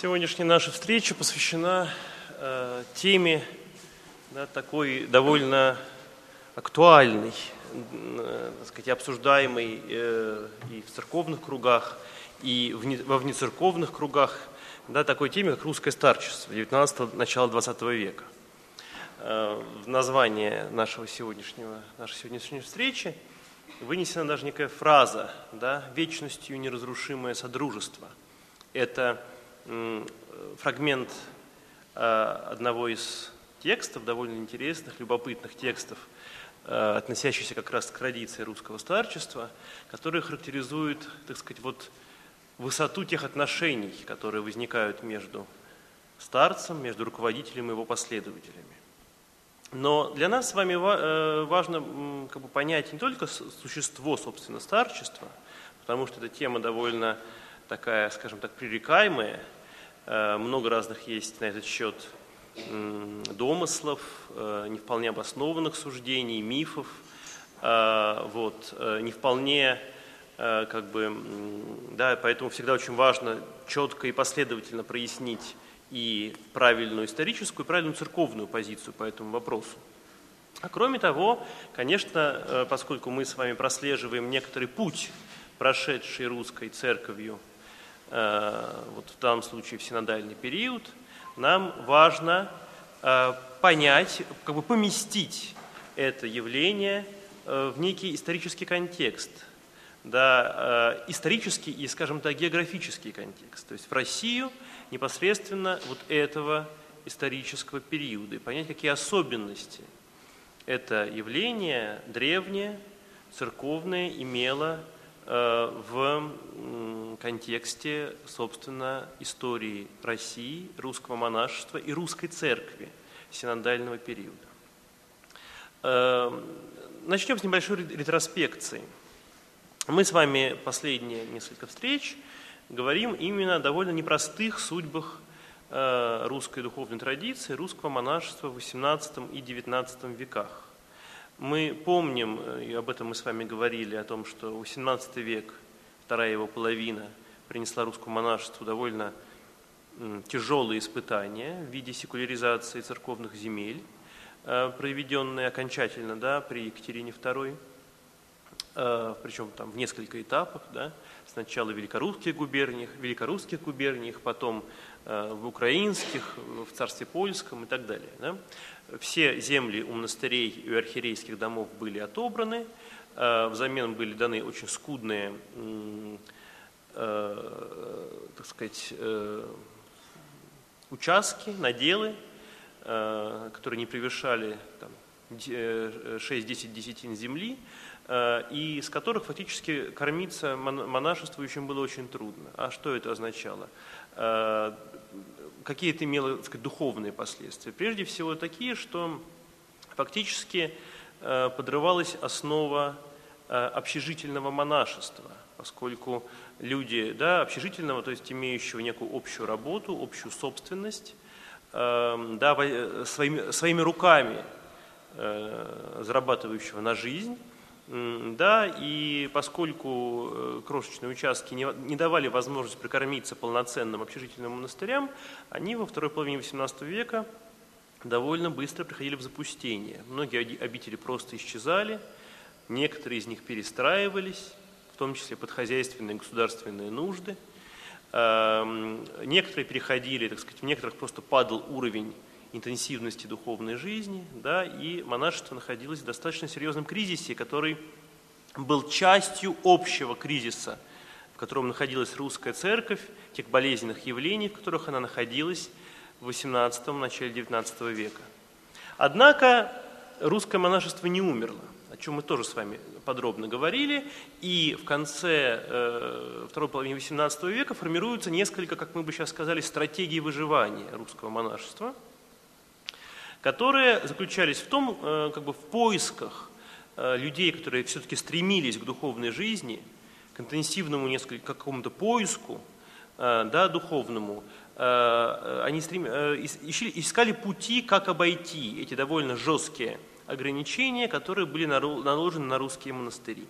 Сегодняшняя наша встреча посвящена э, теме да, такой довольно актуальной, э, так сказать, обсуждаемой э, и в церковных кругах, и в не, во внецерковных кругах, да, такой теме, как русское старчество 19 начала 20 века. Э, в название нашего сегодняшнего, нашей сегодняшней встречи вынесена даже некая фраза, да, «вечностью неразрушимое содружество». Это фрагмент э, одного из текстов, довольно интересных, любопытных текстов, э, относящихся как раз к традиции русского старчества, которые характеризуют, так сказать, вот высоту тех отношений, которые возникают между старцем, между руководителем и его последователями. Но для нас с вами э, важно как бы, понять не только существо, собственно, старчества, потому что эта тема довольно такая, скажем так, пререкаемая. Э, много разных есть на этот счет домыслов, э, не вполне обоснованных суждений, мифов, э, вот, не вполне как бы, да, поэтому всегда очень важно четко и последовательно прояснить и правильную историческую, и правильную церковную позицию по этому вопросу. А кроме того, конечно, поскольку мы с вами прослеживаем некоторый путь, прошедший русской церковью вот в данном случае в синодальный период, нам важно э, понять, как бы поместить это явление э, в некий исторический контекст, да, исторический и, скажем так, географический контекст, то есть в Россию непосредственно вот этого исторического периода, и понять, какие особенности это явление древнее, церковное имело Э, в контексте, собственно, истории России, русского монашества и русской церкви синодального периода. Э, начнем с небольшой ретроспекции. Мы с вами последние несколько встреч говорим именно о довольно непростых судьбах э, русской духовной традиции, русского монашества в XVIII и XIX веках. Мы помним, э, и об этом мы с вами говорили, о том, что XVIII век, вторая его половина, принесла русскому монашеству довольно тяжелые испытания в виде секуляризации церковных земель, э, проведенные окончательно да, при Екатерине II, э, причем там в несколько этапах, да, сначала в великорусских губерниях, в великорусских губерниях, потом в украинских, в царстве польском и так далее. Да. Все земли у монастырей и архиерейских домов были отобраны, э, взамен были даны очень скудные, э, так сказать, э, участки, наделы, которые не превышали 6-10 десятин земли, и с которых фактически кормиться монашествующим было очень трудно. А что это означало? Какие это имело так сказать, духовные последствия? Прежде всего такие, что фактически э, подрывалась основа э, общежительного монашества, поскольку люди да, общежительного, то есть имеющего некую общую работу, общую собственность, э, да, своими, своими руками зарабатывающего на жизнь, да, и поскольку э, крошечные участки не, давали возможность прикормиться полноценным общежительным монастырям, они во второй половине XVIII века довольно быстро приходили в запустение. Многие обители просто исчезали, некоторые из них перестраивались, в том числе под хозяйственные и государственные нужды. Эм, некоторые переходили, так сказать, в некоторых просто падал уровень интенсивности духовной жизни, да, и монашество находилось в достаточно серьезном кризисе, который был частью общего кризиса, в котором находилась русская церковь, тех болезненных явлений, в которых она находилась в XVIII, начале XIX века. Однако русское монашество не умерло, о чем мы тоже с вами подробно говорили, и в конце э, второй половины XVIII века формируются несколько, как мы бы сейчас сказали, стратегий выживания русского монашества – которые заключались в том, э, как бы в поисках э, людей, которые все-таки стремились к духовной жизни, к интенсивному несколько какому-то поиску, э, да, духовному, они стрем... искали пути, как обойти эти довольно жесткие ограничения, которые были наложены на русские монастыри.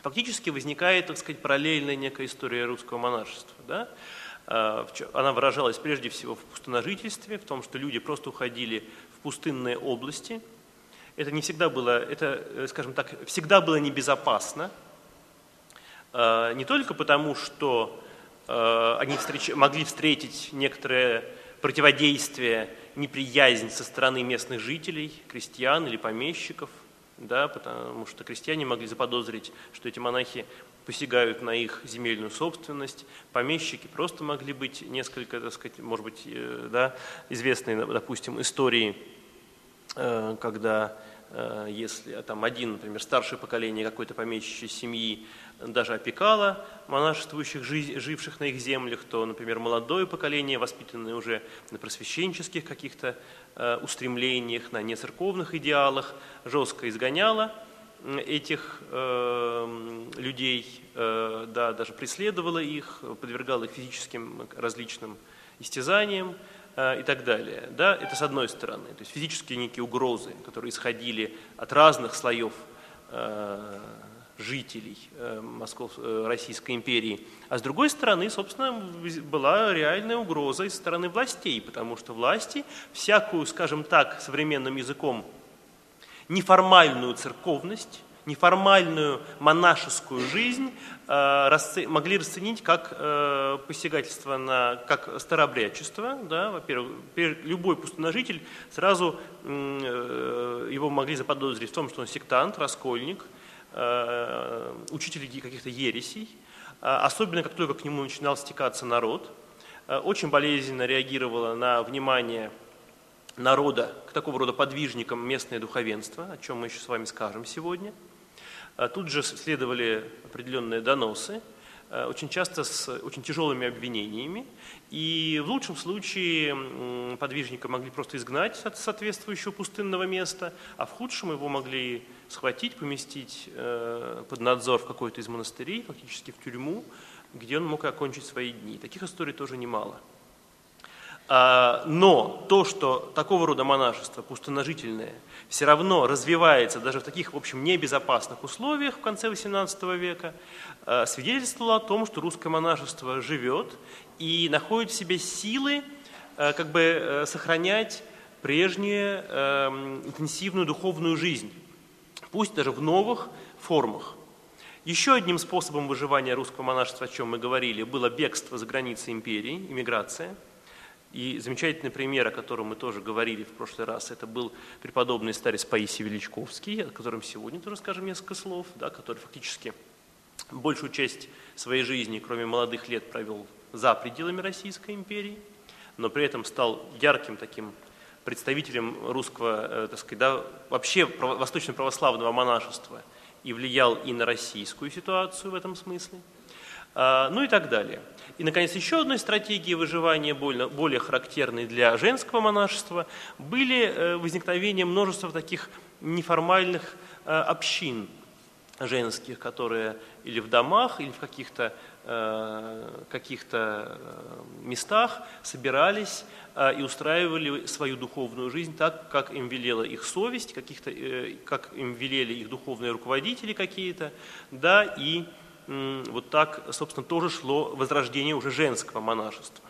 Фактически возникает, так сказать, параллельная некая история русского монашества. Да? Она выражалась прежде всего в пустоножительстве, в том, что люди просто уходили в пустынные области. Это не всегда было, это, скажем так, всегда было небезопасно, не только потому, что они встреч... могли встретить некоторое противодействие, неприязнь со стороны местных жителей, крестьян или помещиков, да, потому что крестьяне могли заподозрить, что эти монахи посягают на их земельную собственность, помещики просто могли быть несколько, так сказать, может быть, э, да, известные, допустим, истории, э, когда Э, если там один, например, старшее поколение какой-то помещичьей семьи даже опекало монашествующих, живших на их землях, то, например, молодое поколение, воспитанное уже на просвещенческих каких-то устремлениях, на нецерковных идеалах, жестко изгоняло этих э, людей, э, да, даже преследовало их, подвергало их физическим различным истязаниям, Э, и так далее. Да? Это с одной стороны. То есть физические некие угрозы, которые исходили от разных слоев э, жителей э, Москов, Российской империи. А с другой стороны, собственно, была реальная угроза из стороны властей, потому что власти всякую, скажем так, современным языком, неформальную церковность неформальную монашескую жизнь э, могли расценить как э, посягательство на, как старообрядчество. Да, во-первых, любой пустоножитель сразу э, его могли заподозрить в том, что он сектант, раскольник, учитель каких-то ересей. Особенно, как только к нему начинал стекаться народ, очень болезненно реагировало на внимание народа к такого рода подвижникам местное духовенство, о чем мы еще с вами скажем сегодня – а тут же следовали определенные доносы, э, очень часто с очень тяжелыми обвинениями. И в лучшем случае подвижника могли просто изгнать от соответствующего пустынного места, а в худшем его могли схватить, поместить э, под надзор в какой-то из монастырей, фактически в тюрьму, где он мог окончить свои дни. Таких историй тоже немало. А, но то, что такого рода монашество, пустоножительное, все равно развивается даже в таких, в общем, небезопасных условиях в конце XVIII века, а, свидетельствовало о том, что русское монашество живет и находит в себе силы а, как бы э, сохранять прежнюю интенсивную духовную жизнь, пусть даже в новых формах. Еще одним способом выживания русского монашества, о чем мы говорили, было бегство за границы империи, иммиграция – и замечательный пример, о котором мы тоже говорили в прошлый раз, это был преподобный старец Паисий Величковский, о котором сегодня тоже скажем несколько слов, да, который фактически большую часть своей жизни, кроме молодых лет, провел за пределами Российской империи, но при этом стал ярким таким представителем русского, э, так сказать, да, вообще восточно-православного монашества и влиял и на российскую ситуацию в этом смысле, а, ну и так далее. И, наконец, еще одной стратегией выживания, более, более характерной для женского монашества, были э, возникновение множества таких неформальных э, общин женских, которые или в домах, или в каких-то э, каких местах собирались и устраивали свою духовную жизнь так, как им велела их совесть, как им велели их духовные руководители какие-то, да, и вот так, собственно, тоже шло возрождение уже женского монашества.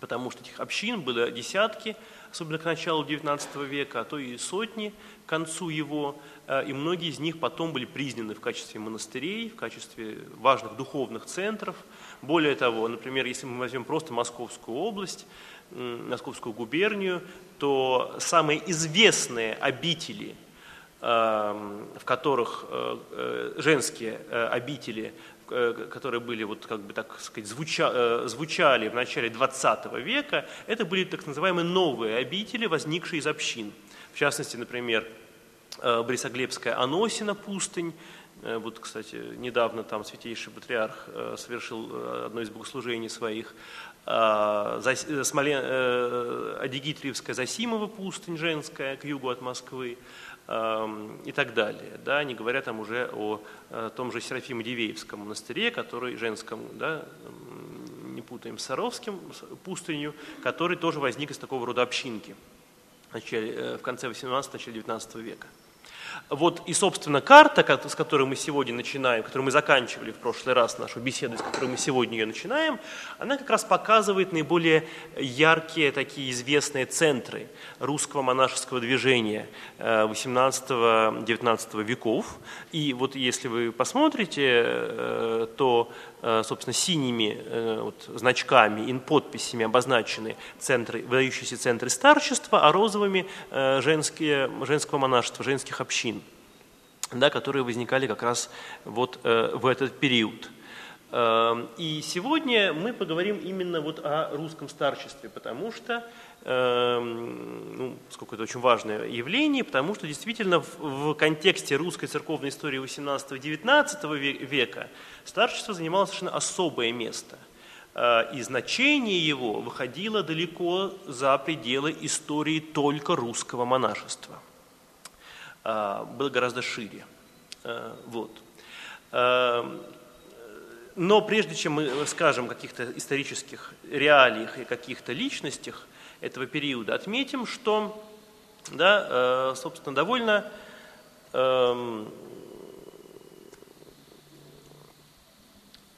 Потому что этих общин было десятки, особенно к началу XIX века, а то и сотни к концу его, э, и многие из них потом были признаны в качестве монастырей, в качестве важных духовных центров. Более того, например, если мы возьмем просто Московскую область, Московскую губернию, то самые известные обители – в которых э, э, женские э, обители, которые были, вот, как бы, так сказать, звуча, звучали в начале XX века, это были так называемые новые обители, возникшие из общин. В частности, например, Борисоглебская Аносина пустынь, вот, кстати, недавно там святейший патриарх совершил одно из богослужений своих. Смолен... Адигитриевская Засимова пустынь женская к югу от Москвы и так далее. Да, не говоря там уже о э, том же Серафимо-Дивеевском монастыре, который женском, да, не путаем с Саровским пустынью, который тоже возник из такого рода общинки в, э, конце 18 начале 19 века. Вот и, собственно, карта, с которой мы сегодня начинаем, которую мы заканчивали в прошлый раз нашу беседу, с которой мы сегодня ее начинаем, она как раз показывает наиболее яркие такие известные центры русского монашеского движения 18-19 э, веков. И вот если вы посмотрите, э, то, собственно, синими вот, значками и подписями обозначены центры, выдающиеся центры старчества, а розовыми женские, женского монашества, женских общин да, которые возникали как раз вот э, в этот период. Э, и сегодня мы поговорим именно вот о русском старчестве, потому что, э, ну, сколько это очень важное явление, потому что действительно в, контексте русской церковной истории 18-19 века старчество занимало совершенно особое место э, – и значение его выходило далеко за пределы истории только русского монашества. А, был гораздо шире. А, вот. Но прежде чем мы скажем о каких-то исторических реалиях и каких-то личностях этого периода, отметим, что, да, собственно, довольно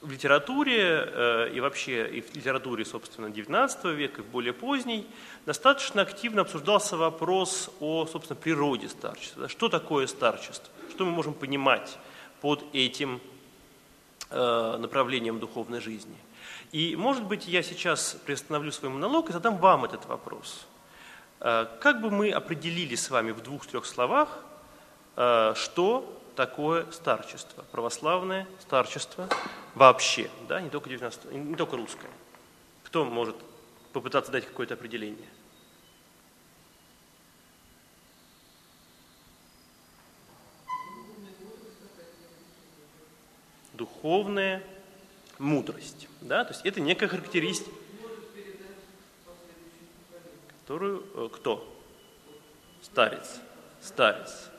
в литературе э, и вообще и в литературе, собственно, XIX века, и в более поздней, достаточно активно обсуждался вопрос о, собственно, природе старчества. Что такое старчество? Что мы можем понимать под этим э, направлением духовной жизни? И, может быть, я сейчас приостановлю свой монолог и задам вам этот вопрос. Э, как бы мы определили с вами в двух-трех словах, что такое старчество, православное старчество вообще, да, не только, 19, не только русское. Кто может попытаться дать какое-то определение? Духовная мудрость. Да? То есть это некая характеристика, которую э, кто? Старец. Старец.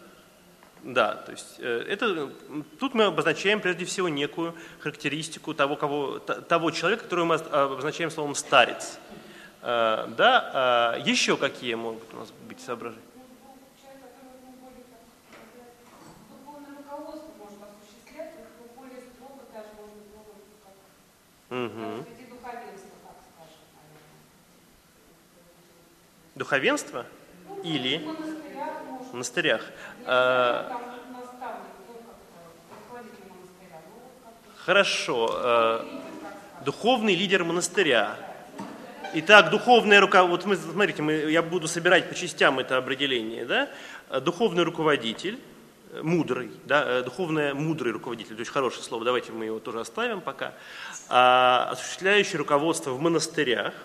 Да, то есть э, это, тут мы обозначаем прежде всего некую характеристику того, кого, того человека, которого мы обозначаем словом «старец». Э, да, а еще какие могут у нас быть соображения? Угу. Духовенство? Или? В монастырях. А, хорошо. А, духовный лидер монастыря. Итак, духовное руководство, вот мы, смотрите, мы, я буду собирать по частям это определение, да? Духовный руководитель, мудрый, да, духовное мудрый руководитель, то есть хорошее слово, давайте мы его тоже оставим пока, осуществляющий руководство в монастырях –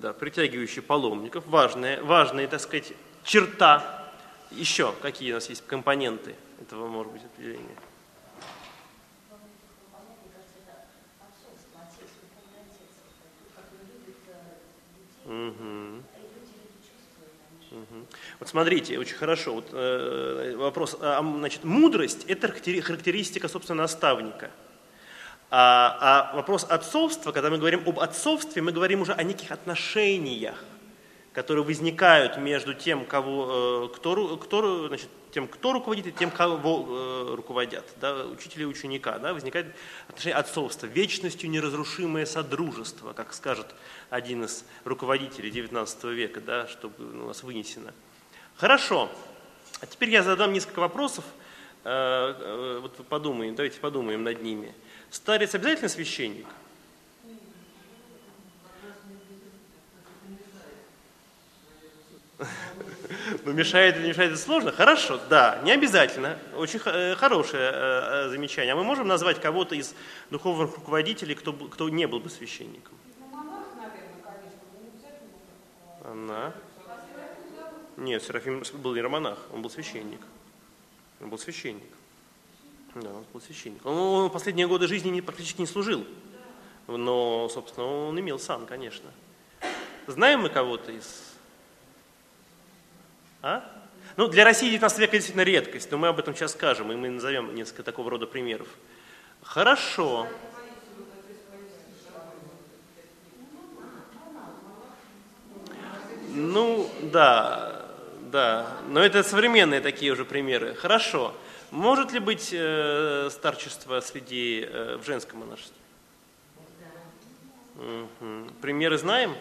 да, притягивающий паломников, важная, важная, так сказать, черта. Еще какие у нас есть компоненты этого, может быть, определения? Угу. Вот смотрите, очень хорошо. Вот, э, вопрос. А, значит, мудрость – это характеристика, собственно, наставника – а, а вопрос отцовства, когда мы говорим об отцовстве, мы говорим уже о неких отношениях, которые возникают между тем, кого, э, кто, кто, значит, тем, кто руководит, и тем, кого э, руководят, да, учителя и ученика. Да, возникает отношение отцовства, вечностью неразрушимое содружество, как скажет один из руководителей XIX века, да, чтобы у нас вынесено. Хорошо. А теперь я задам несколько вопросов. Э, вот подумаем, давайте подумаем над ними. Старец обязательно священник? Ну, мешает или не мешает, это сложно? Хорошо, да, не обязательно. Очень э, хорошее э, э, замечание. А мы можем назвать кого-то из духовных руководителей, кто, кто не был бы священником? Она? Нет, Серафим был не романах, он был священник. Он был священник. Да, он был священник. Он, он последние годы жизни не, практически не служил. Но, собственно, он имел сан, конечно. Знаем мы кого-то из... А? Ну, для России 19 века действительно редкость, но мы об этом сейчас скажем, и мы назовем несколько такого рода примеров. Хорошо. Ну, да, да. Но это современные такие уже примеры. Хорошо. Может ли быть э, старчество среди э, в женском монашестве? Угу. Примеры знаем?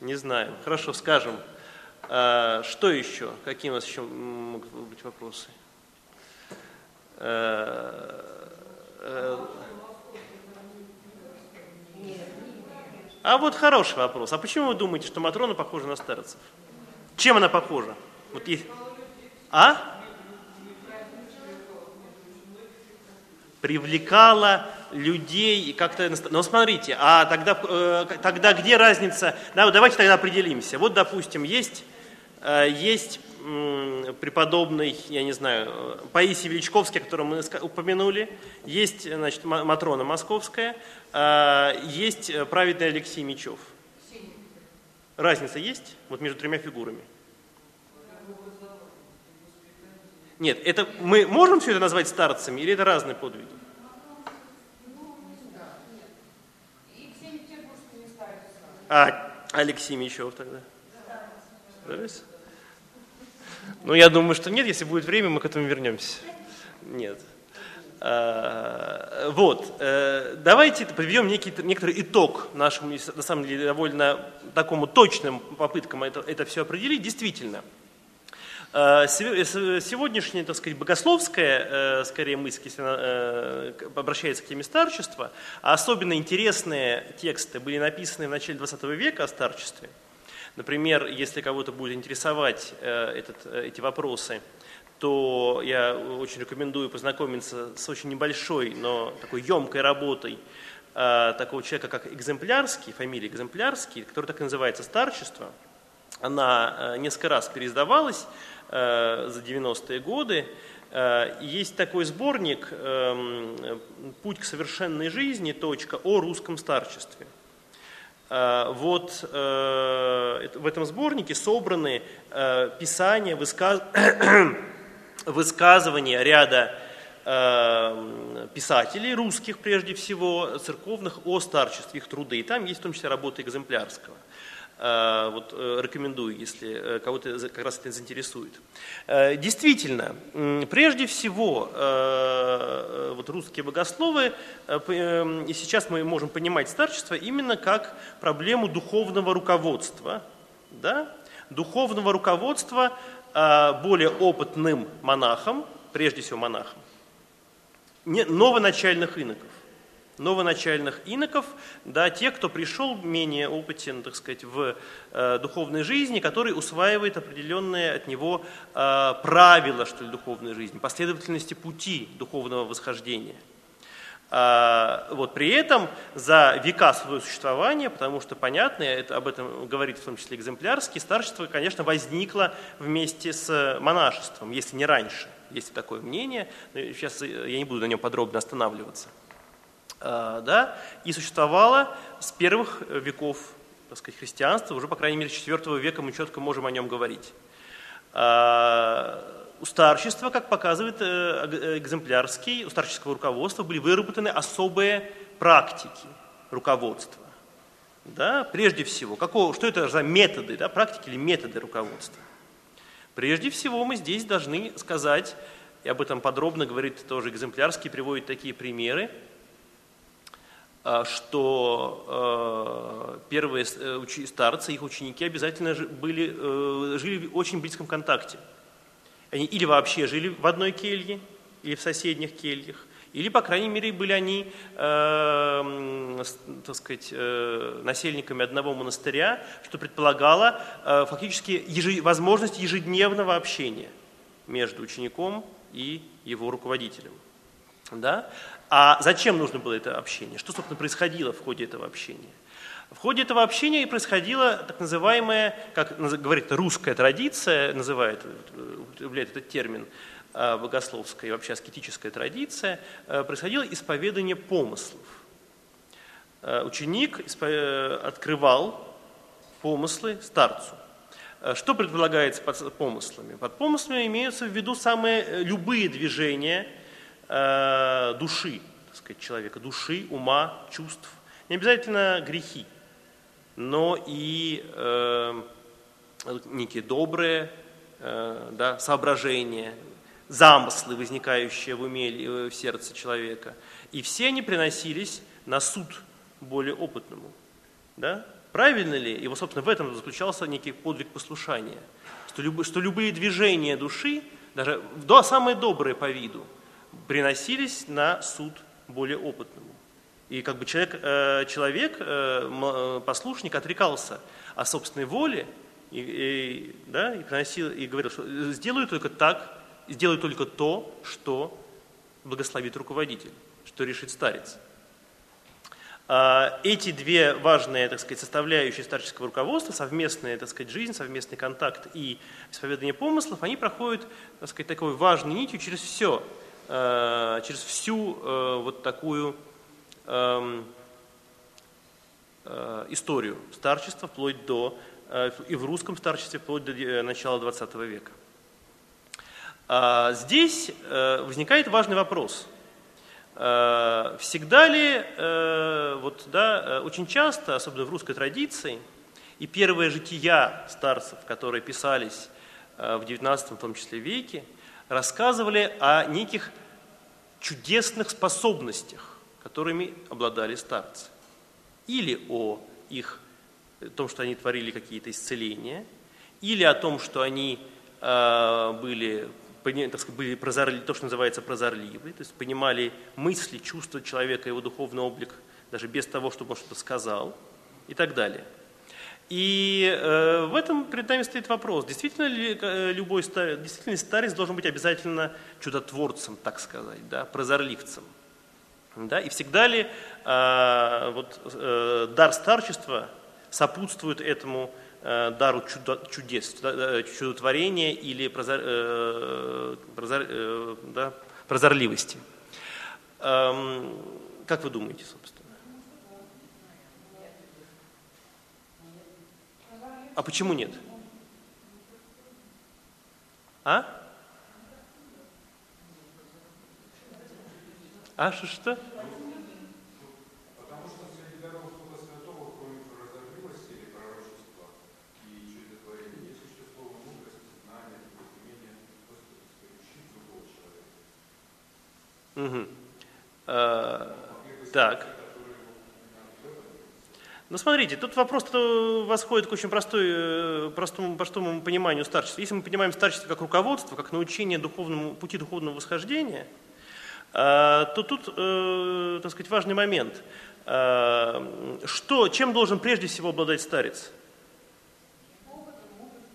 Не знаем. Хорошо, скажем. А, что еще? Какие у нас еще могут быть вопросы? А, а, а вот хороший вопрос. А почему вы думаете, что Матрона похожа на старцев? Чем она похожа? Вот есть... А? привлекала людей и как-то... Но смотрите, а тогда, э, тогда где разница? Да, давайте тогда определимся. Вот, допустим, есть, э, есть преподобный, я не знаю, Паисий Величковский, о котором мы упомянули, есть, значит, Матрона Московская, э, есть праведный Алексей Мечев. Разница есть вот между тремя фигурами? Нет, это мы можем все это назвать старцами или это разные подвиги? А Алексей Мичев тогда? Нравится? Ну, я думаю, что нет, если будет время, мы к этому вернемся. Нет. А, вот, э, давайте подведем некий, некоторый итог нашему, на самом деле, довольно такому точным попыткам это, это все определить. Действительно, Э, сегодняшняя, так сказать, богословская, э, скорее мысль, если она э, обращается к теме старчества, а особенно интересные тексты были написаны в начале 20 века о старчестве. Например, если кого-то будет интересовать этот, эти вопросы, то я очень рекомендую познакомиться с очень небольшой, но такой емкой работой такого человека, как Экземплярский, фамилия Экземплярский, который так и называется «Старчество». Она несколько раз переиздавалась, Э, за 90-е годы. Э, есть такой сборник эм, «Путь к совершенной жизни. Точка, о русском старчестве». Э, вот в этом сборнике собраны писания, высказ... высказывания ряда писателей, русских прежде всего, церковных о старчестве, их труды. И там есть в том числе работы Экземплярского. Э, вот, э, рекомендую, если э, кого-то как раз это заинтересует. Действительно, прежде всего, вот русские богословы, и сейчас мы можем понимать старчество именно как проблему духовного руководства, да? духовного руководства более опытным монахам, прежде всего монахам, новоначальных иноков новоначальных иноков, да, тех, кто пришел менее опытен, так сказать, в э, духовной жизни, который усваивает определенные от него э, правила, что ли, духовной жизни, последовательности пути духовного восхождения. А, вот, при этом за века своего существования, потому что, понятно, это, об этом говорит в том числе экземплярский, старчество, конечно, возникло вместе с монашеством, если не раньше. Есть такое мнение, сейчас я не буду на нем подробно останавливаться. А, да, и существовало с первых веков так сказать, христианства, уже, по крайней мере, с IV века мы четко можем о нем говорить. А, у старчества, как показывает э, экземплярский, у старческого руководства были выработаны особые практики руководства. Да, прежде всего, какого, что это за методы, да, практики или методы руководства? Прежде всего мы здесь должны сказать, и об этом подробно говорит тоже экземплярский, приводит такие примеры, что э, первые э, старцы, их ученики обязательно были, э, жили в очень близком контакте. Они или вообще жили в одной келье, или в соседних кельях, или, по крайней мере, были они, э, так сказать, насельниками одного монастыря, что предполагало фактически возможность ежедневного общения между учеником и его руководителем. Да? А зачем нужно было это общение? Что, собственно, происходило в ходе этого общения? В ходе этого общения происходила так называемая, как говорит русская традиция, называет, употребляет этот термин, а, богословская и вообще аскетическая традиция, а, происходило исповедание помыслов. Ученик открывал помыслы старцу. Что предполагается под помыслами? Под помыслами имеются в виду самые э, любые движения – э, души, так сказать, человека, души, ума, чувств. Не обязательно грехи. но и э, некие добрые э, да, соображения, замыслы, возникающие в уме или в сердце человека. И все они приносились на суд более опытному. Да? Правильно ли? И вот, собственно, в этом заключался некий подвиг послушания. Что, люб, что любые движения души, даже да, самые добрые по виду, приносились на суд более опытному. И как бы человек, э, человек э, послушник отрекался о собственной воле и, и, да, и, приносил, и говорил, что сделаю только так, сделаю только то, что благословит руководитель, что решит старец. А, эти две важные, так сказать, составляющие старческого руководства, совместная, так сказать, жизнь, совместный контакт и исповедание помыслов, они проходят, так сказать, такой важной нитью через все, через всю а, вот такую эм, историю старчества, вплоть до, и в русском старчестве, вплоть до э, начала XX века. Здесь э, возникает важный вопрос – Э, всегда ли, э, вот, да, э, очень часто, особенно в русской традиции, и первые жития старцев, которые писались в XIX в том числе веке, рассказывали о неких чудесных способностях, которыми обладали старцы. Или о их о том, что они творили какие-то исцеления, или о том, что они были так сказать, были прозорли, то, что называется прозорливы, то есть понимали мысли, чувства человека, его духовный облик, даже без того, чтобы он что-то сказал и так далее. И э, в этом перед нами стоит вопрос, действительно ли э, любой старец, действительно старец должен быть обязательно чудотворцем, так сказать, да, прозорливцем. Да? И всегда ли э, вот, э, дар старчества сопутствует этому Э, дару чудес, чудотворения или прозор, э, прозор, э, да, прозорливости. Эм, как вы думаете, собственно? А почему нет? А? А что? что? Угу. А, так. Ну, смотрите, тут вопрос восходит к очень простой, э, простому, простому пониманию старчества. Если мы понимаем старчество как руководство, как научение духовному, пути духовного восхождения, а, то тут, э, так сказать, важный момент. Что, чем должен прежде всего обладать старец?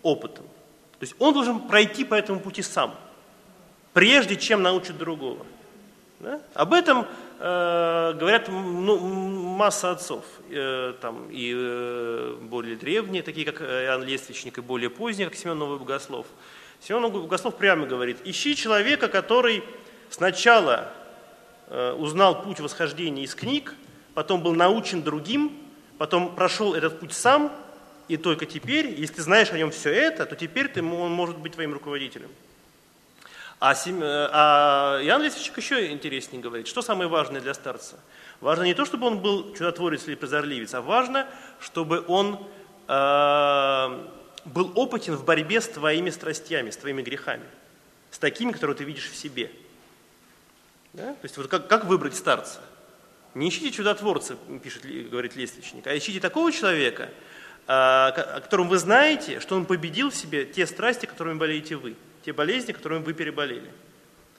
Опытом. То есть он должен пройти по этому пути сам, прежде чем научит другого. Да? Об этом э, говорят ну, масса отцов, э, там, и э, более древние, такие как Иоанн Лествичник, и более поздние, как Семен Новый Богослов. Семен Новый Богослов прямо говорит, ищи человека, который сначала узнал путь восхождения из книг, потом был научен другим, потом прошел этот путь сам, и только теперь, если ты знаешь о нем все это, то теперь ты, он может быть твоим руководителем. А, Сем... Э, а Иоанн Лесвичек еще интереснее говорит, что самое важное для старца. Важно не то, чтобы он был чудотворец или прозорливец, а важно, чтобы он э, был опытен в борьбе с твоими страстями, с твоими грехами, с такими, которые ты видишь в себе. Да? То есть вот как, как выбрать старца? Не ищите чудотворца, пишет, говорит Лестничник, а ищите такого человека, э, о котором вы знаете, что он победил в себе те страсти, которыми болеете вы те болезни, которыми вы переболели.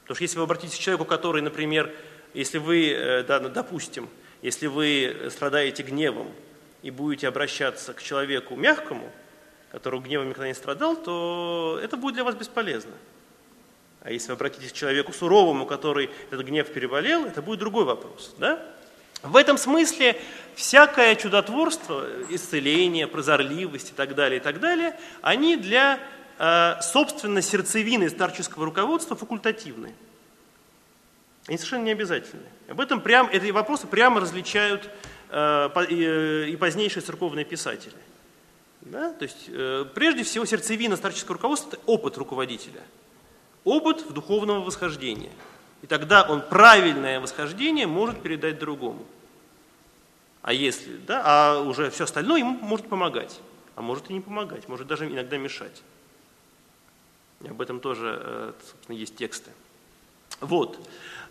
Потому что если вы обратитесь к человеку, который, например, если вы, э, да, ну, допустим, если вы страдаете гневом и будете обращаться к человеку мягкому, который гневом никогда не страдал, то это будет для вас бесполезно. А если вы обратитесь к человеку суровому, который этот гнев переболел, это будет другой вопрос. Да? В этом смысле всякое чудотворство, исцеление, прозорливость и так далее, и так далее, они для Э, собственно, сердцевины старческого руководства факультативны. Они совершенно не обязательны. Об этом прям, эти вопросы прямо различают э, э, и позднейшие церковные писатели. Да? То есть, прежде всего, сердцевина старческого руководства – это опыт руководителя. Опыт в духовного восхождения. И тогда он правильное восхождение может передать другому. А если, да, а уже все остальное ему может помогать, а может и не помогать, может даже иногда мешать. Об этом тоже, э, собственно, есть тексты. Вот.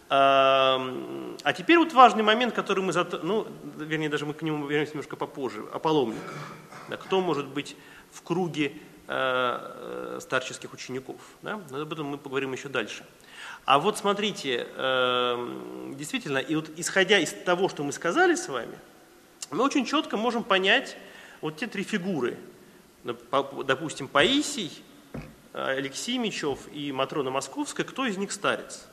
А теперь вот важный момент, который мы, зат... ну, вернее, даже мы к нему вернемся немножко попозже, о паломниках. Да, кто может быть в круге э, старческих учеников? Да? Но об этом мы поговорим еще дальше. А вот смотрите, э, действительно, и вот исходя из того, что мы сказали с вами, мы очень четко можем понять вот те три фигуры. Допустим, Паисий, Алексей Мечев и Матрона Московская, кто из них старец?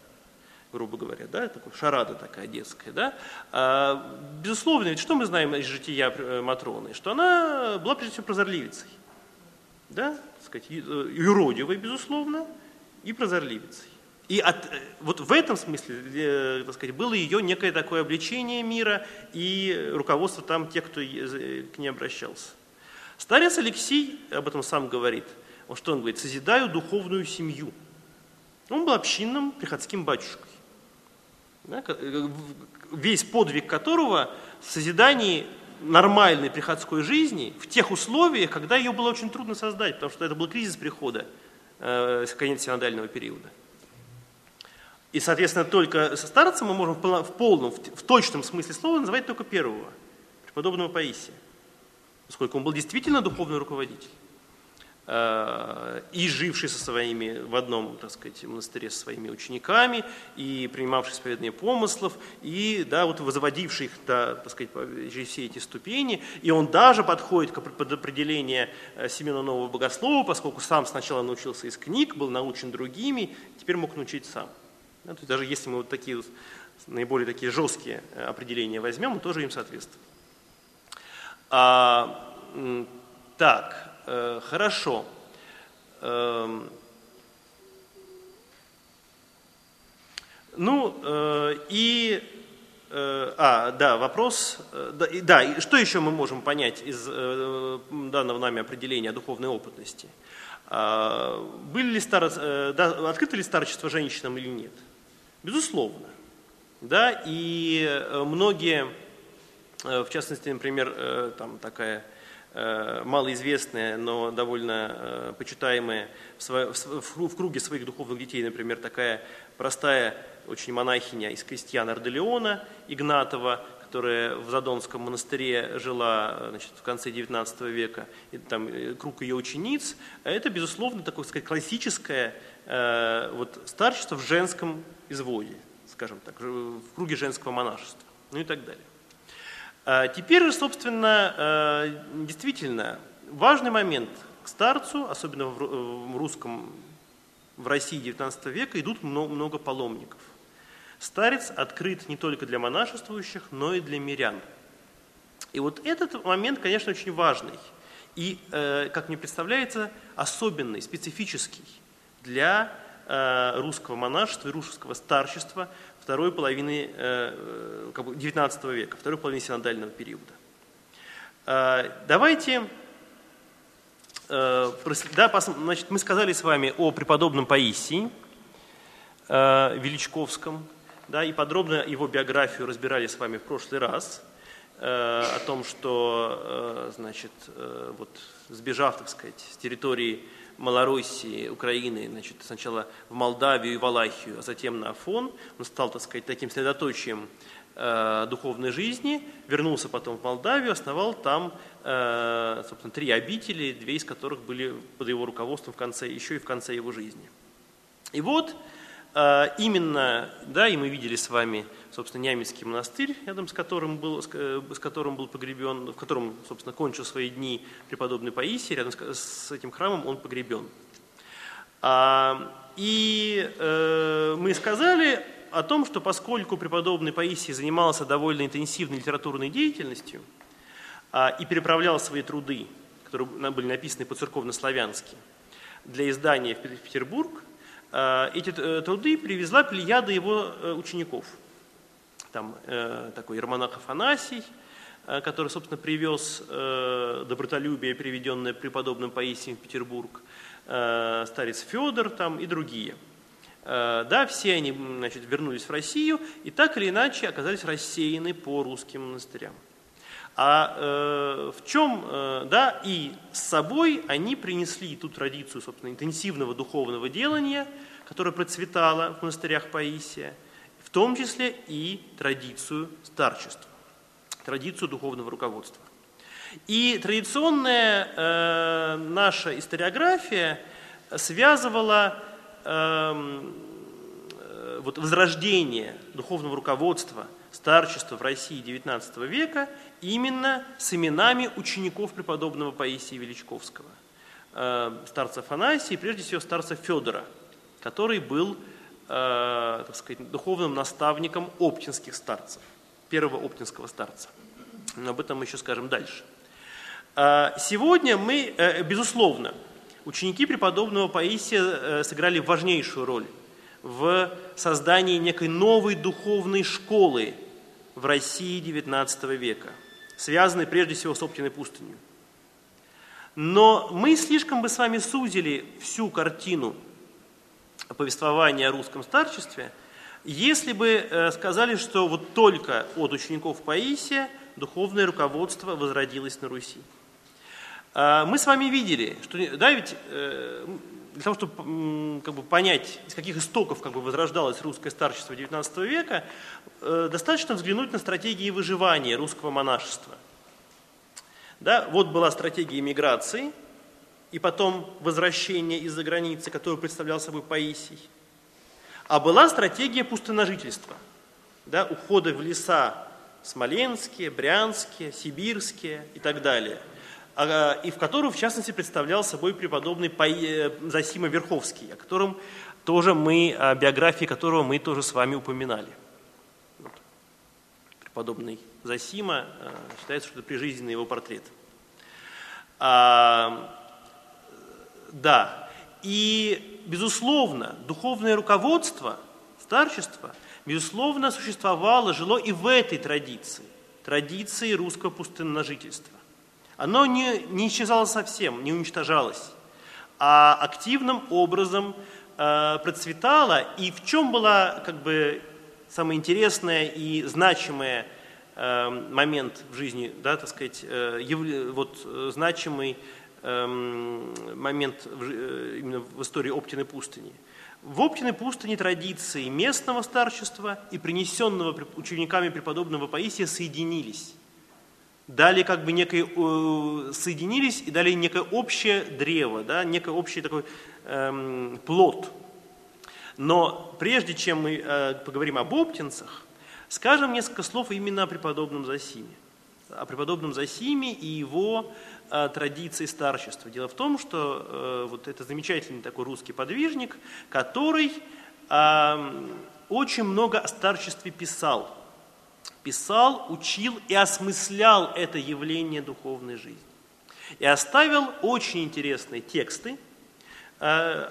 грубо говоря, да, такой, шарада такая детская, да. А, безусловно, ведь что мы знаем из жития э, Матроны? Что она была прежде всего прозорливицей, да, так сказать, э, юродивой, безусловно, и прозорливицей. И от, э, вот в этом смысле, так сказать, было ее некое такое обличение мира и руководство там тех, кто к ней обращался. Старец Алексей об этом сам говорит. Он что он говорит? «Созидаю духовную семью». Он был общинным приходским батюшкой да, э, весь подвиг которого в созидании нормальной приходской жизни в тех условиях, когда ее было очень трудно создать, потому что это был кризис прихода, э, конец синодального периода. И, соответственно, только со старцем мы можем в полном, в точном смысле слова называть только первого, преподобного Паисия, поскольку он был действительно духовный руководитель. Э, и живший со своими в одном, так сказать, монастыре со своими учениками, и принимавший исповедание помыслов, и да, вот возводивший их, да, так сказать, через все эти ступени. И он даже подходит к определению э, Семена Нового Богослова, поскольку сам сначала научился из книг, был научен другими, теперь мог научить сам. Да, то есть даже если мы вот такие вот, наиболее такие жесткие э, определения возьмем, он тоже им соответствует. А, так, Э, хорошо. Эм, ну, э, и, э, а, да, вопрос, да, и, да, что еще мы можем понять из данного нами определения о духовной опытности? А, были ли старо, да, открыто ли старчество женщинам или нет? Безусловно. Да, и многие, в частности, например, там такая Э, малоизвестная, но довольно э, почитаемая в круге своих духовных детей, например, такая простая очень монахиня из крестьян Арделеона Игнатова, которая в Задонском монастыре жила значит, в конце XIX века, и там э, круг ее учениц, это, безусловно, такое сказать, классическое вот, старчество в женском изводе, скажем так, в круге женского монашества, ну и так далее. А теперь собственно, э, действительно, важный момент к старцу, особенно в русском, в России XIX века, идут много паломников. Старец открыт не только для монашествующих, но и для мирян. И вот этот момент, конечно, очень важный. И, э, как мне представляется, особенный, специфический для э, русского монашества и русского старчества второй половины XIX э, века, второй половины синодального периода. Э, давайте, э, да, значит, мы сказали с вами о преподобном Паисии Величковском, да, и подробно его биографию разбирали с вами в прошлый раз, о том, что, значит, вот сбежав, так сказать, с территории Малороссии, Украины, значит, сначала в Молдавию и Валахию, а затем на Афон. Он стал, так сказать, таким средоточием э, духовной жизни, вернулся потом в Молдавию, основал там, э, собственно, три обители, две из которых были под его руководством в конце, еще и в конце его жизни. И вот именно, да, и мы видели с вами собственно, Нямецкий монастырь, рядом с которым был, с э, которым был погребен, в котором, собственно, кончил свои дни преподобный Паисий, рядом с этим храмом он погребен. А, и э, мы сказали о том, что поскольку преподобный Паисий занимался довольно интенсивной литературной деятельностью а, и переправлял свои труды, которые были написаны по-церковно-славянски, для издания в Петербург, а, эти э, труды привезла плеяда его учеников – там э, такой ермонах Афанасий, э, который, собственно, привез э, добротолюбие, приведенное преподобным Паисием в Петербург, э, старец Федор там и другие. Э, да, все они значит, вернулись в Россию и так или иначе оказались рассеяны по русским монастырям. А э, в чем, э, да, и с собой они принесли ту традицию, собственно, интенсивного духовного делания, которая процветала в монастырях Паисия, в том числе и традицию старчества, традицию духовного руководства. И традиционная э, наша историография связывала эм, э, вот возрождение духовного руководства, старчества в России XIX века именно с именами учеников преподобного Паисия Величковского, э, старца Афанасия и прежде всего старца Федора, который был э, так сказать, духовным наставником оптинских старцев, первого оптинского старца. Но об этом мы еще скажем дальше. А, сегодня мы, э, безусловно, ученики преподобного Паисия э, сыграли важнейшую роль в создании некой новой духовной школы в России XIX века, связанной прежде всего с Оптиной пустынью. Но мы слишком бы с вами сузили всю картину повествования о русском старчестве, если бы э, сказали, что вот только от учеников Паисия духовное руководство возродилось на Руси. А, мы с вами видели, что, да, ведь э, для того, чтобы как бы, понять, из каких истоков как бы, возрождалось русское старчество XIX века, э, достаточно взглянуть на стратегии выживания русского монашества. Да, вот была стратегия миграции, и потом возвращение из-за границы, которую представлял собой Паисий. А была стратегия пустыножительства, да, ухода в леса Смоленские, Брянские, Сибирские и так далее – и в которую, в частности, представлял собой преподобный э, Засима Верховский, о котором тоже мы, о биографии которого мы тоже с вами упоминали. Преподобный Засима, э, считается, что это прижизненный его портрет. А, да, и, безусловно, духовное руководство, старчество, безусловно, существовало, жило и в этой традиции, традиции русского пустынножительства. Оно не, не исчезало совсем, не уничтожалось, а активным образом э, процветало. И в чем была как бы самый интересный и значимый э, момент в жизни, да, так сказать, э, яв, вот, э, значимый э, момент в, э, именно в истории Оптиной пустыни. В Оптиной пустыне традиции местного старчества и принесенного учениками преподобного Паисия соединились дали как бы некое, э, соединились и дали некое общее древо, да, некое общий такой эм, плод. Но прежде чем мы э, поговорим об оптинцах, скажем несколько слов именно о преподобном Засиме. О преподобном Засиме и его э, традиции старчества. Дело в том, что э, вот это замечательный такой русский подвижник, который э, очень много о старчестве писал – писал, учил и осмыслял это явление духовной жизни. И оставил очень интересные тексты, э,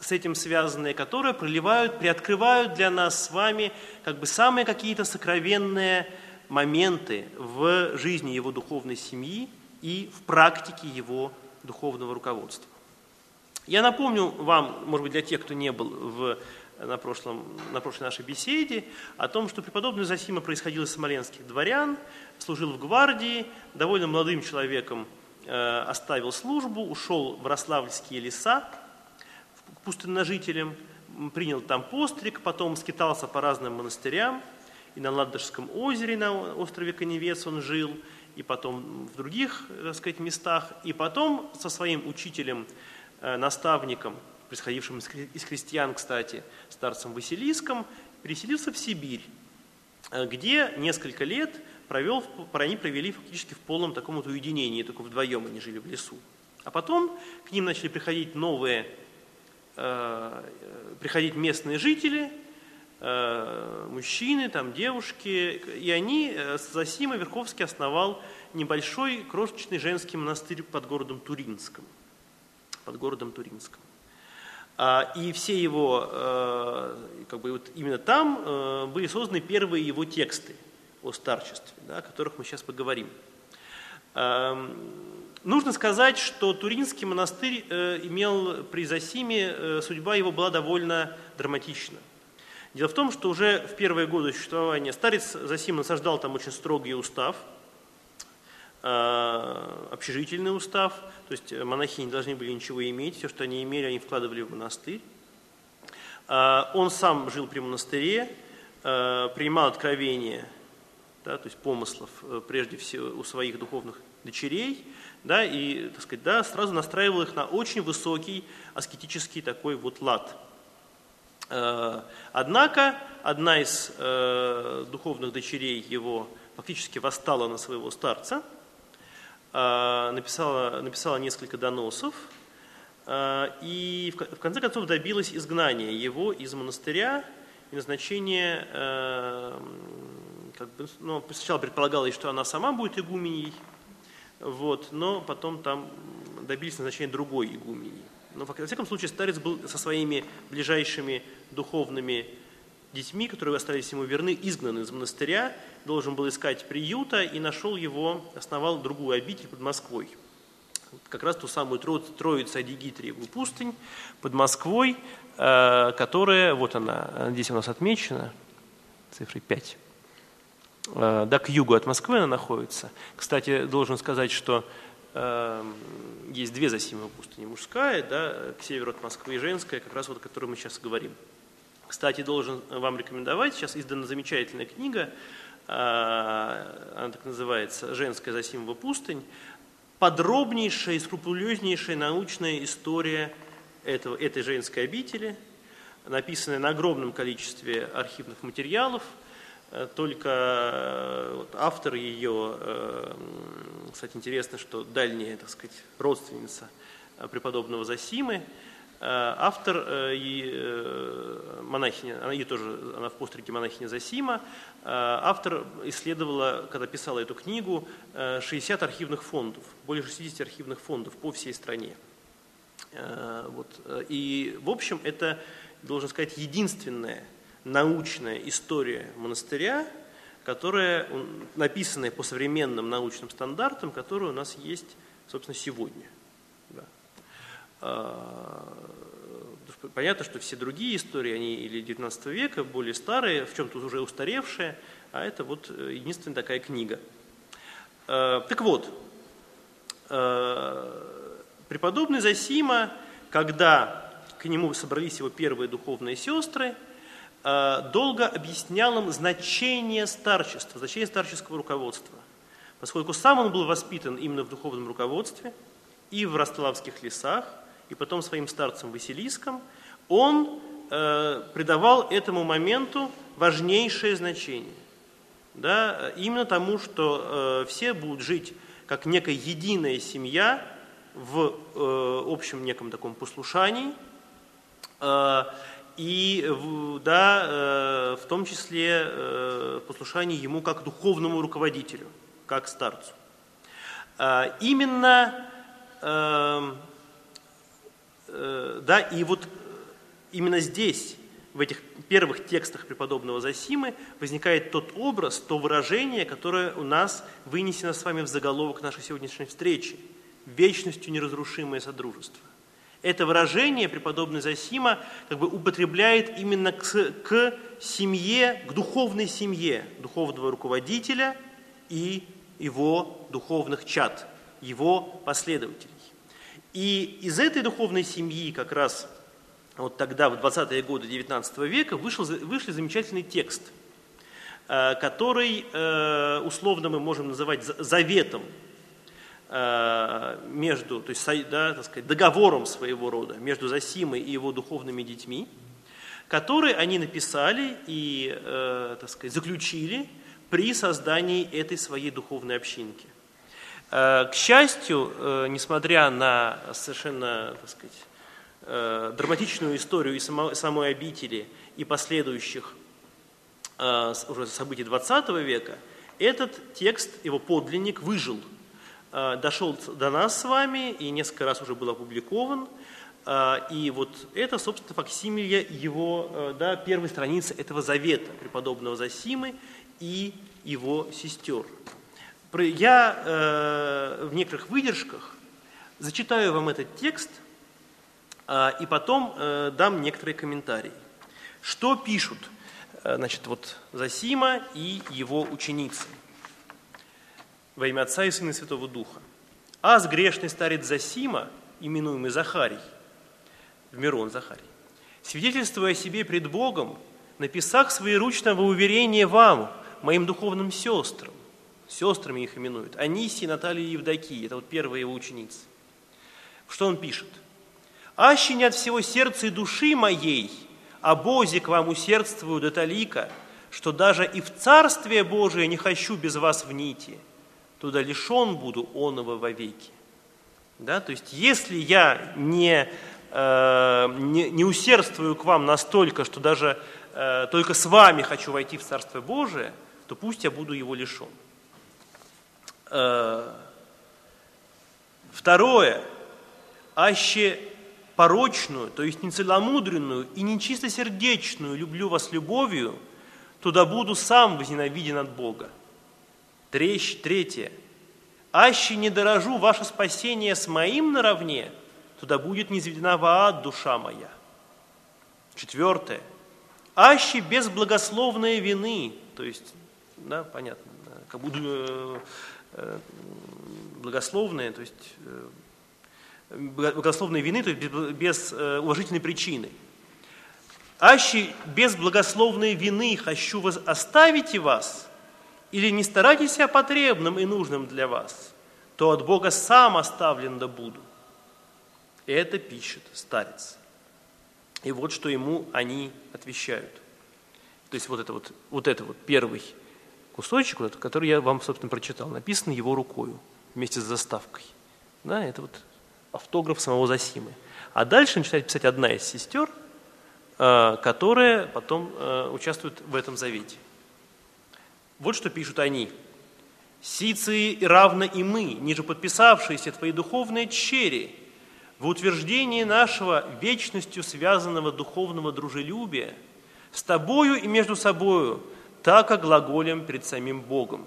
с этим связанные, которые проливают, приоткрывают для нас с вами как бы самые какие-то сокровенные моменты в жизни его духовной семьи и в практике его духовного руководства. Я напомню вам, может быть, для тех, кто не был в на, прошлом, на прошлой нашей беседе о том, что преподобный Зосима происходил из смоленских дворян, служил в гвардии, довольно молодым человеком э, оставил службу, ушел в Рославльские леса к пустынножителям, принял там постриг, потом скитался по разным монастырям, и на Ладожском озере, на острове Коневец он жил, и потом в других, так сказать, местах, и потом со своим учителем, э, наставником происходившим из крестьян, кстати, старцем Василиском, переселился в Сибирь, э, где несколько лет провел, они провели фактически в полном таком вот уединении, только вдвоем они жили в лесу. А потом к ним начали приходить новые, э, приходить местные жители, э, мужчины, там, девушки, и они, э, Засима Верховский основал небольшой крошечный женский монастырь под городом Туринском. Под городом Туринском. А, и все его, э, как бы вот именно там э, были созданы первые его тексты о старчестве, да, о которых мы сейчас поговорим. Эм, нужно сказать, что Туринский монастырь э, имел при Засиме, судьба его была довольно драматична. Дело в том, что уже в первые годы существования старец Засим насаждал там очень строгий устав, общежительный устав, то есть монахи не должны были ничего иметь, все, что они имели, они вкладывали в монастырь. Он сам жил при монастыре, принимал откровения, да, то есть помыслов, прежде всего у своих духовных дочерей, да, и, так сказать, да, сразу настраивал их на очень высокий аскетический такой вот лад. Э, однако одна из э, духовных дочерей его фактически восстала на своего старца, э, написала, написала несколько доносов, и в конце концов добилась изгнания его из монастыря и назначения, как бы, ну, сначала предполагалось, что она сама будет игуменей, вот, но потом там добились назначения другой игумении. Но, во всяком случае, старец был со своими ближайшими духовными детьми, которые остались ему верны, изгнан из монастыря, должен был искать приюта и нашел его, основал другую обитель под Москвой. Как раз ту самую Троицу Адигитриеву пустынь под Москвой, э, которая, вот она, здесь у нас отмечена, цифрой 5, Э, да, к югу от Москвы она находится. Кстати, должен сказать, что э, есть две засимые пустыни, мужская, да, к северу от Москвы и женская, как раз вот о которой мы сейчас говорим. Кстати, должен вам рекомендовать, сейчас издана замечательная книга, она так называется «Женская засимова пустынь», подробнейшая и скрупулезнейшая научная история этого, этой женской обители, написанная на огромном количестве архивных материалов – Э, только э, вот, автор ее, э, кстати, интересно, что дальняя, так сказать, родственница преподобного Засимы, автор и монахиня, она ее тоже, она в постриге монахиня Засима, автор исследовала, когда писала эту книгу, 60 архивных фондов, более 60 архивных фондов по всей стране. Вот. И, в общем, это, должен сказать, единственная научная история монастыря, которая, написанная по современным научным стандартам, которая у нас есть, собственно, сегодня. А, понятно, что все другие истории, они или 19 века, более старые, в чем-то уже устаревшие, а это вот э, единственная такая книга. А, так вот, а, преподобный Засима, когда к нему собрались его первые духовные сестры – Э, долго объяснял им значение старчества, значение старческого руководства, поскольку сам он был воспитан именно в духовном руководстве и в Ростолавских лесах, и потом своим старцем Василиском, он э, придавал этому моменту важнейшее значение. Да, именно тому, что э, все будут жить как некая единая семья в э, общем неком таком послушании, э, и да, э, в том числе э, послушание ему как духовному руководителю, как старцу. А, именно, э, да, и вот именно здесь, в этих первых текстах преподобного Засимы, возникает тот образ, то выражение, которое у нас вынесено с вами в заголовок нашей сегодняшней встречи – вечностью неразрушимое содружество. Это выражение преподобный Засима как бы употребляет именно к, к семье, к духовной семье духовного руководителя и его духовных чад, его последователей. И из этой духовной семьи как раз вот тогда, в 20-е годы XIX века, вышел, вышел замечательный текст, э, который э, условно мы можем называть заветом Э, между, то есть, да, так сказать, договором своего рода между Засимой и его духовными детьми, который они написали и, так сказать, заключили при создании этой своей духовной общинки. Э, к счастью, несмотря на совершенно, так сказать, драматичную историю и самой обители, и последующих уже событий XX века, этот текст, его подлинник, выжил – Э, дошел до нас с вами и несколько раз уже был опубликован. Э, и вот это, собственно, факсимилья его, э, да, первой страницы этого завета преподобного Засимы и его сестер. Я в некоторых выдержках зачитаю вам этот текст и потом дам некоторые комментарии. Что пишут значит, вот Засима и его ученицы – во имя Отца и Сына и Святого Духа. Аз, грешный старец Засима, именуемый Захарий, в Мирон Захарий, свидетельствуя о себе пред Богом, написах своеручного уверения вам, моим духовным сестрам, сестрами их именуют, Анисии, Натальи и Евдокии, это вот первая его ученица. Что он пишет? «Аще не от всего сердца и души моей, а Бозе к вам усердствую до талика, что даже и в Царствие Божие не хочу без вас в нити, туда лишен буду оного вовеки». Да? То есть, если я не, э, не, не усердствую к вам настолько, что даже э, только с вами хочу войти в Царство Божие, то пусть я буду его лишен. Э, второе, аще порочную, то есть нецеломудренную и нечистосердечную люблю вас любовью, туда буду сам возненавиден от Бога. Третье, аще не дорожу ваше спасение с моим наравне, туда будет низведена в ад душа моя. Четвертое, аще без благословной вины, то есть, да, понятно, как буду э, э, благословные, то есть э, благословной вины, то есть без уважительной причины. Аще без благословной вины хочу вас оставить и вас – или не старайтесь о потребном и нужном для вас, то от Бога сам оставлен да буду. Это пишет старец. И вот что ему они отвечают. То есть вот это вот, вот это вот первый кусочек, который я вам, собственно, прочитал, написан его рукою вместе с заставкой. Да, это вот автограф самого Засимы. А дальше начинает писать одна из сестер, э, которая потом э, участвует в этом завете. Вот что пишут они. «Сицы равно и мы, ниже подписавшиеся твои духовные чери, в утверждении нашего вечностью связанного духовного дружелюбия, с тобою и между собою, так как глаголем перед самим Богом.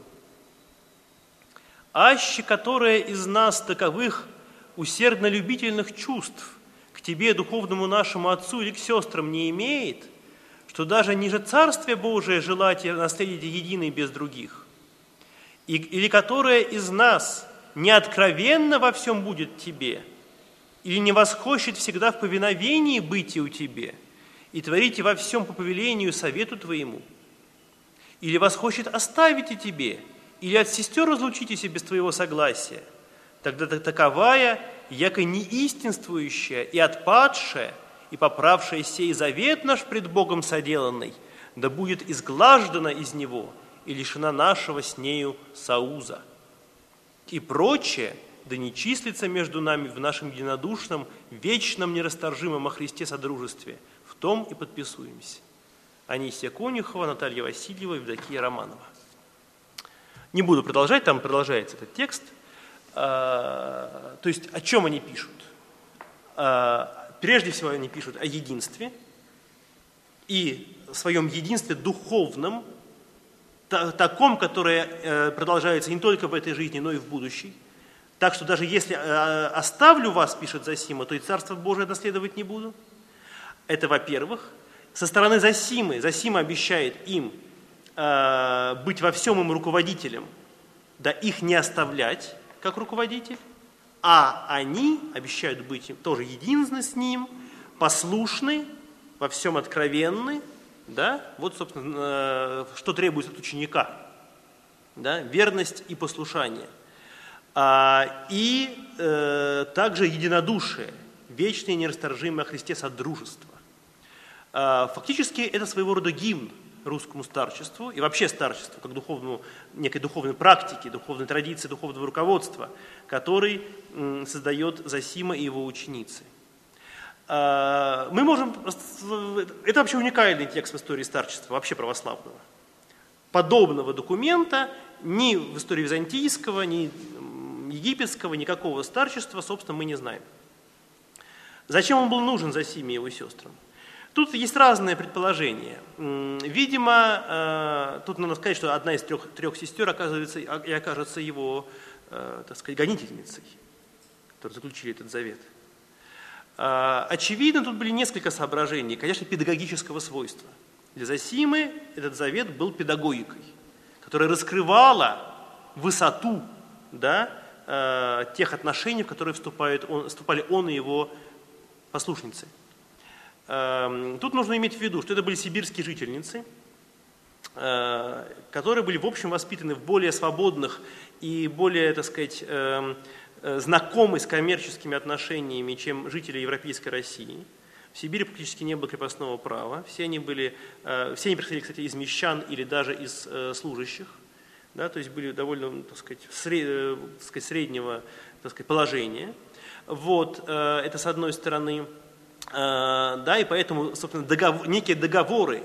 Аще, которая из нас таковых усердно любительных чувств к тебе, духовному нашему отцу или к сестрам, не имеет – что даже ниже Царствия Божие желать наследить единый без других, и, или которое из нас не откровенно во всем будет тебе, или не восхочет всегда в повиновении быть и у тебе, и творите во всем по повелению совету твоему, или восхочет оставить и тебе, или от сестер разлучитесь без твоего согласия, тогда таковая, яко неистинствующая и отпадшая – и поправшая сей завет наш пред Богом соделанный, да будет изглаждена из него и лишена нашего с нею соуза. И прочее, да не числится между нами в нашем единодушном, вечном, нерасторжимом о Христе содружестве. В том и подписуемся. Анисия Конюхова, Наталья Васильева, Евдокия Романова. Не буду продолжать, там продолжается этот текст. А, то есть о чем они пишут? А, Прежде всего они пишут о единстве и своем единстве духовном, таком, которое э, продолжается не только в этой жизни, но и в будущей. Так что даже если э, оставлю вас, пишет Засима, то и Царство Божие наследовать не буду. Это во-первых. Со стороны Засимы, Засима обещает им э, быть во всем им руководителем, да их не оставлять как руководитель. А они обещают быть тоже единственны с Ним, послушны, во всем откровенны, да, вот, собственно, э, что требуется от ученика, да, верность и послушание. А, и э, также единодушие, вечное нерасторжимое о Христе содружество. А, фактически это своего рода гимн русскому старчеству и вообще старчеству, как духовному, некой духовной практике, духовной традиции, духовного руководства, который создает Засима и его ученицы. А, мы можем... Это вообще уникальный текст в истории старчества, вообще православного. Подобного документа ни в истории византийского, ни египетского, никакого старчества, собственно, мы не знаем. Зачем он был нужен Засиме и его сестрам? Тут есть разные предположения. Видимо, э, тут надо сказать, что одна из трех, трех сестер оказывается и окажется его, э, так сказать, гонительницей, которые заключили этот завет. А, очевидно, тут были несколько соображений, конечно, педагогического свойства. Для Зосимы этот завет был педагогикой, которая раскрывала высоту да, э, тех отношений, в которые вступают он, вступали он и его послушницы. Э, тут нужно иметь в виду, что это были сибирские жительницы, э, которые были, в общем, воспитаны в более свободных и более, так сказать, э, э, знакомы с коммерческими отношениями, чем жители Европейской России. В Сибири практически не было крепостного права. Все они, были, э, все они приходили, кстати, из мещан или даже из служащих да, то есть были довольно, так сказать, среднего так сказать, положения. Вот, это с одной стороны, да, и поэтому, собственно, договор, некие договоры,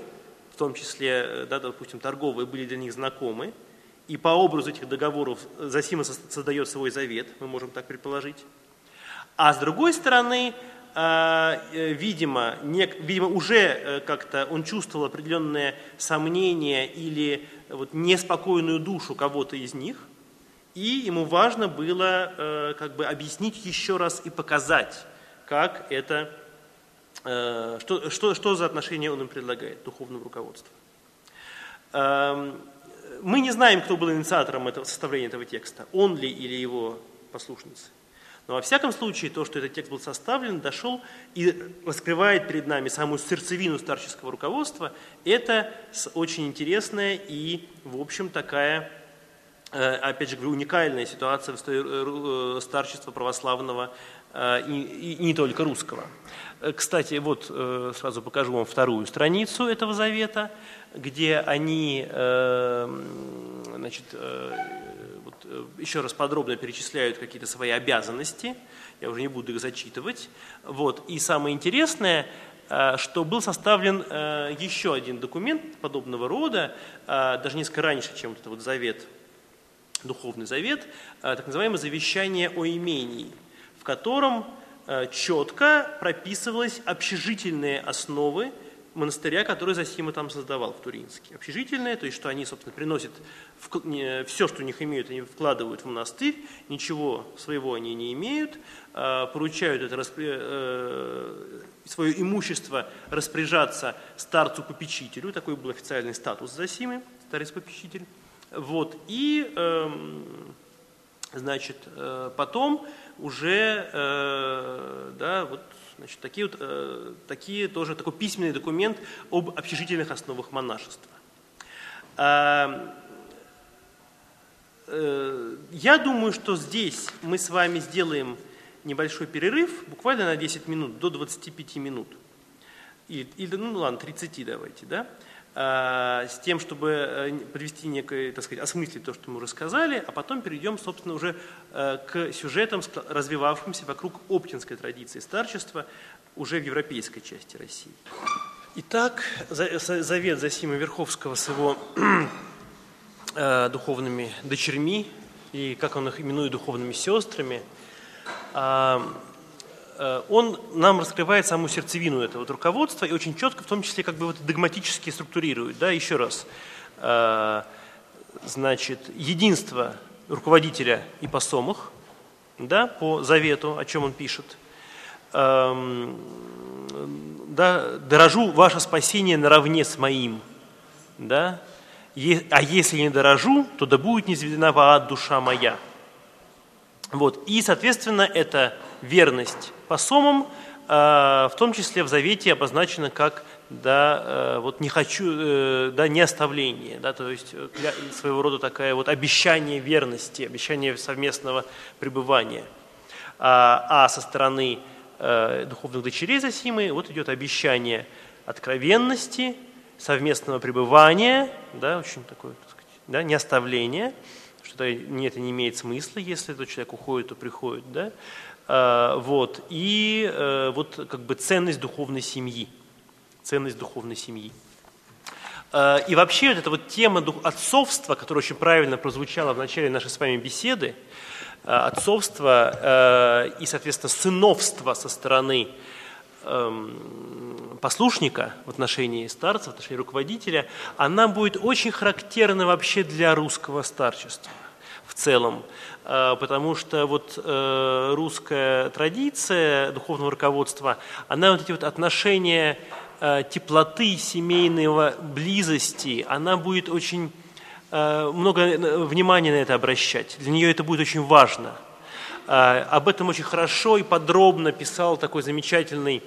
в том числе, да, допустим, торговые, были для них знакомы, и по образу этих договоров Зосима создает свой завет, мы можем так предположить. А с другой стороны, видимо, не, видимо уже как-то он чувствовал определенное сомнение или вот неспокойную душу кого-то из них, и ему важно было э, как бы объяснить еще раз и показать, как это, э, что, что, что за отношение он им предлагает, духовному руководству. Э, мы не знаем, кто был инициатором этого, составления этого текста, он ли или его послушницы. Но во всяком случае, то, что этот текст был составлен, дошел и раскрывает перед нами самую сердцевину старческого руководства, это очень интересная и, в общем, такая, э, опять же говорю, уникальная ситуация в истории э, православного э, и не только русского. Кстати, вот сразу покажу вам вторую страницу этого завета, где они значит, Э, еще раз подробно перечисляют какие-то свои обязанности, я уже не буду их зачитывать. Вот. И самое интересное, э, что был составлен э, еще один документ подобного рода, даже несколько раньше, чем вот этот вот завет, духовный завет, так называемое завещание о имении, в котором четко прописывалась общежительные основы монастыря, который Зосима там создавал в Туринске. Общежительное, то есть что они, собственно, приносят все, что у них имеют, они вкладывают в монастырь, ничего своего они не имеют, а, поручают это э, свое имущество распоряжаться старцу-попечителю, такой был официальный статус Зосимы, старец-попечитель. Вот, и, эм, значит, э, потом уже, э, да, вот Значит, такие, вот, э, такие тоже такой письменный документ об общежительных основах монашества. Э, э, я думаю, что здесь мы с вами сделаем небольшой перерыв, буквально на 10 минут, до 25 минут. Или, или ну ладно, 30 давайте, да? Э, с тем, чтобы э, подвести некое, так сказать, осмыслить то, что мы рассказали, а потом перейдем, собственно, уже э, к сюжетам, развивавшимся вокруг оптинской традиции старчества уже в европейской части России. Итак, завет Зосима Верховского с его духовными дочерьми, и как он их именует духовными сестрами, Э, он нам раскрывает саму сердцевину этого вот руководства и очень четко, в том числе, как бы вот догматически структурирует. Да, еще раз, э, значит, единство руководителя и посомых, да, по завету, о чем он пишет. Эм, да, дорожу ваше спасение наравне с моим, да, а если не дорожу, то да будет низведена в ад душа моя. Вот. И, соответственно, это верность посомам, э, в том числе в Завете обозначено как да, э, вот не хочу, э, да, не оставление, да, то есть своего рода такая вот обещание верности, обещание совместного пребывания. А, а со стороны духовных дочерей Зосимы вот идет обещание откровенности, совместного пребывания, да, очень такое, так сказать, да, не оставление, что это не имеет смысла, если этот человек уходит, то приходит, да, вот, и э, вот как бы ценность духовной семьи. Ценность духовной семьи. Э, и вообще вот эта вот тема отцовства, которая очень правильно прозвучала в начале нашей с вами беседы, отцовства и, соответственно, сыновства со стороны эм, послушника в отношении старца, в отношении руководителя, она будет очень характерна вообще для русского старчества в целом. Э, потому что вот э, русская традиция духовного руководства, она вот эти вот отношения э, теплоты, семейного близости, она будет очень много внимания на это обращать. Для нее это будет очень важно. Об этом очень хорошо и подробно писал такой замечательный,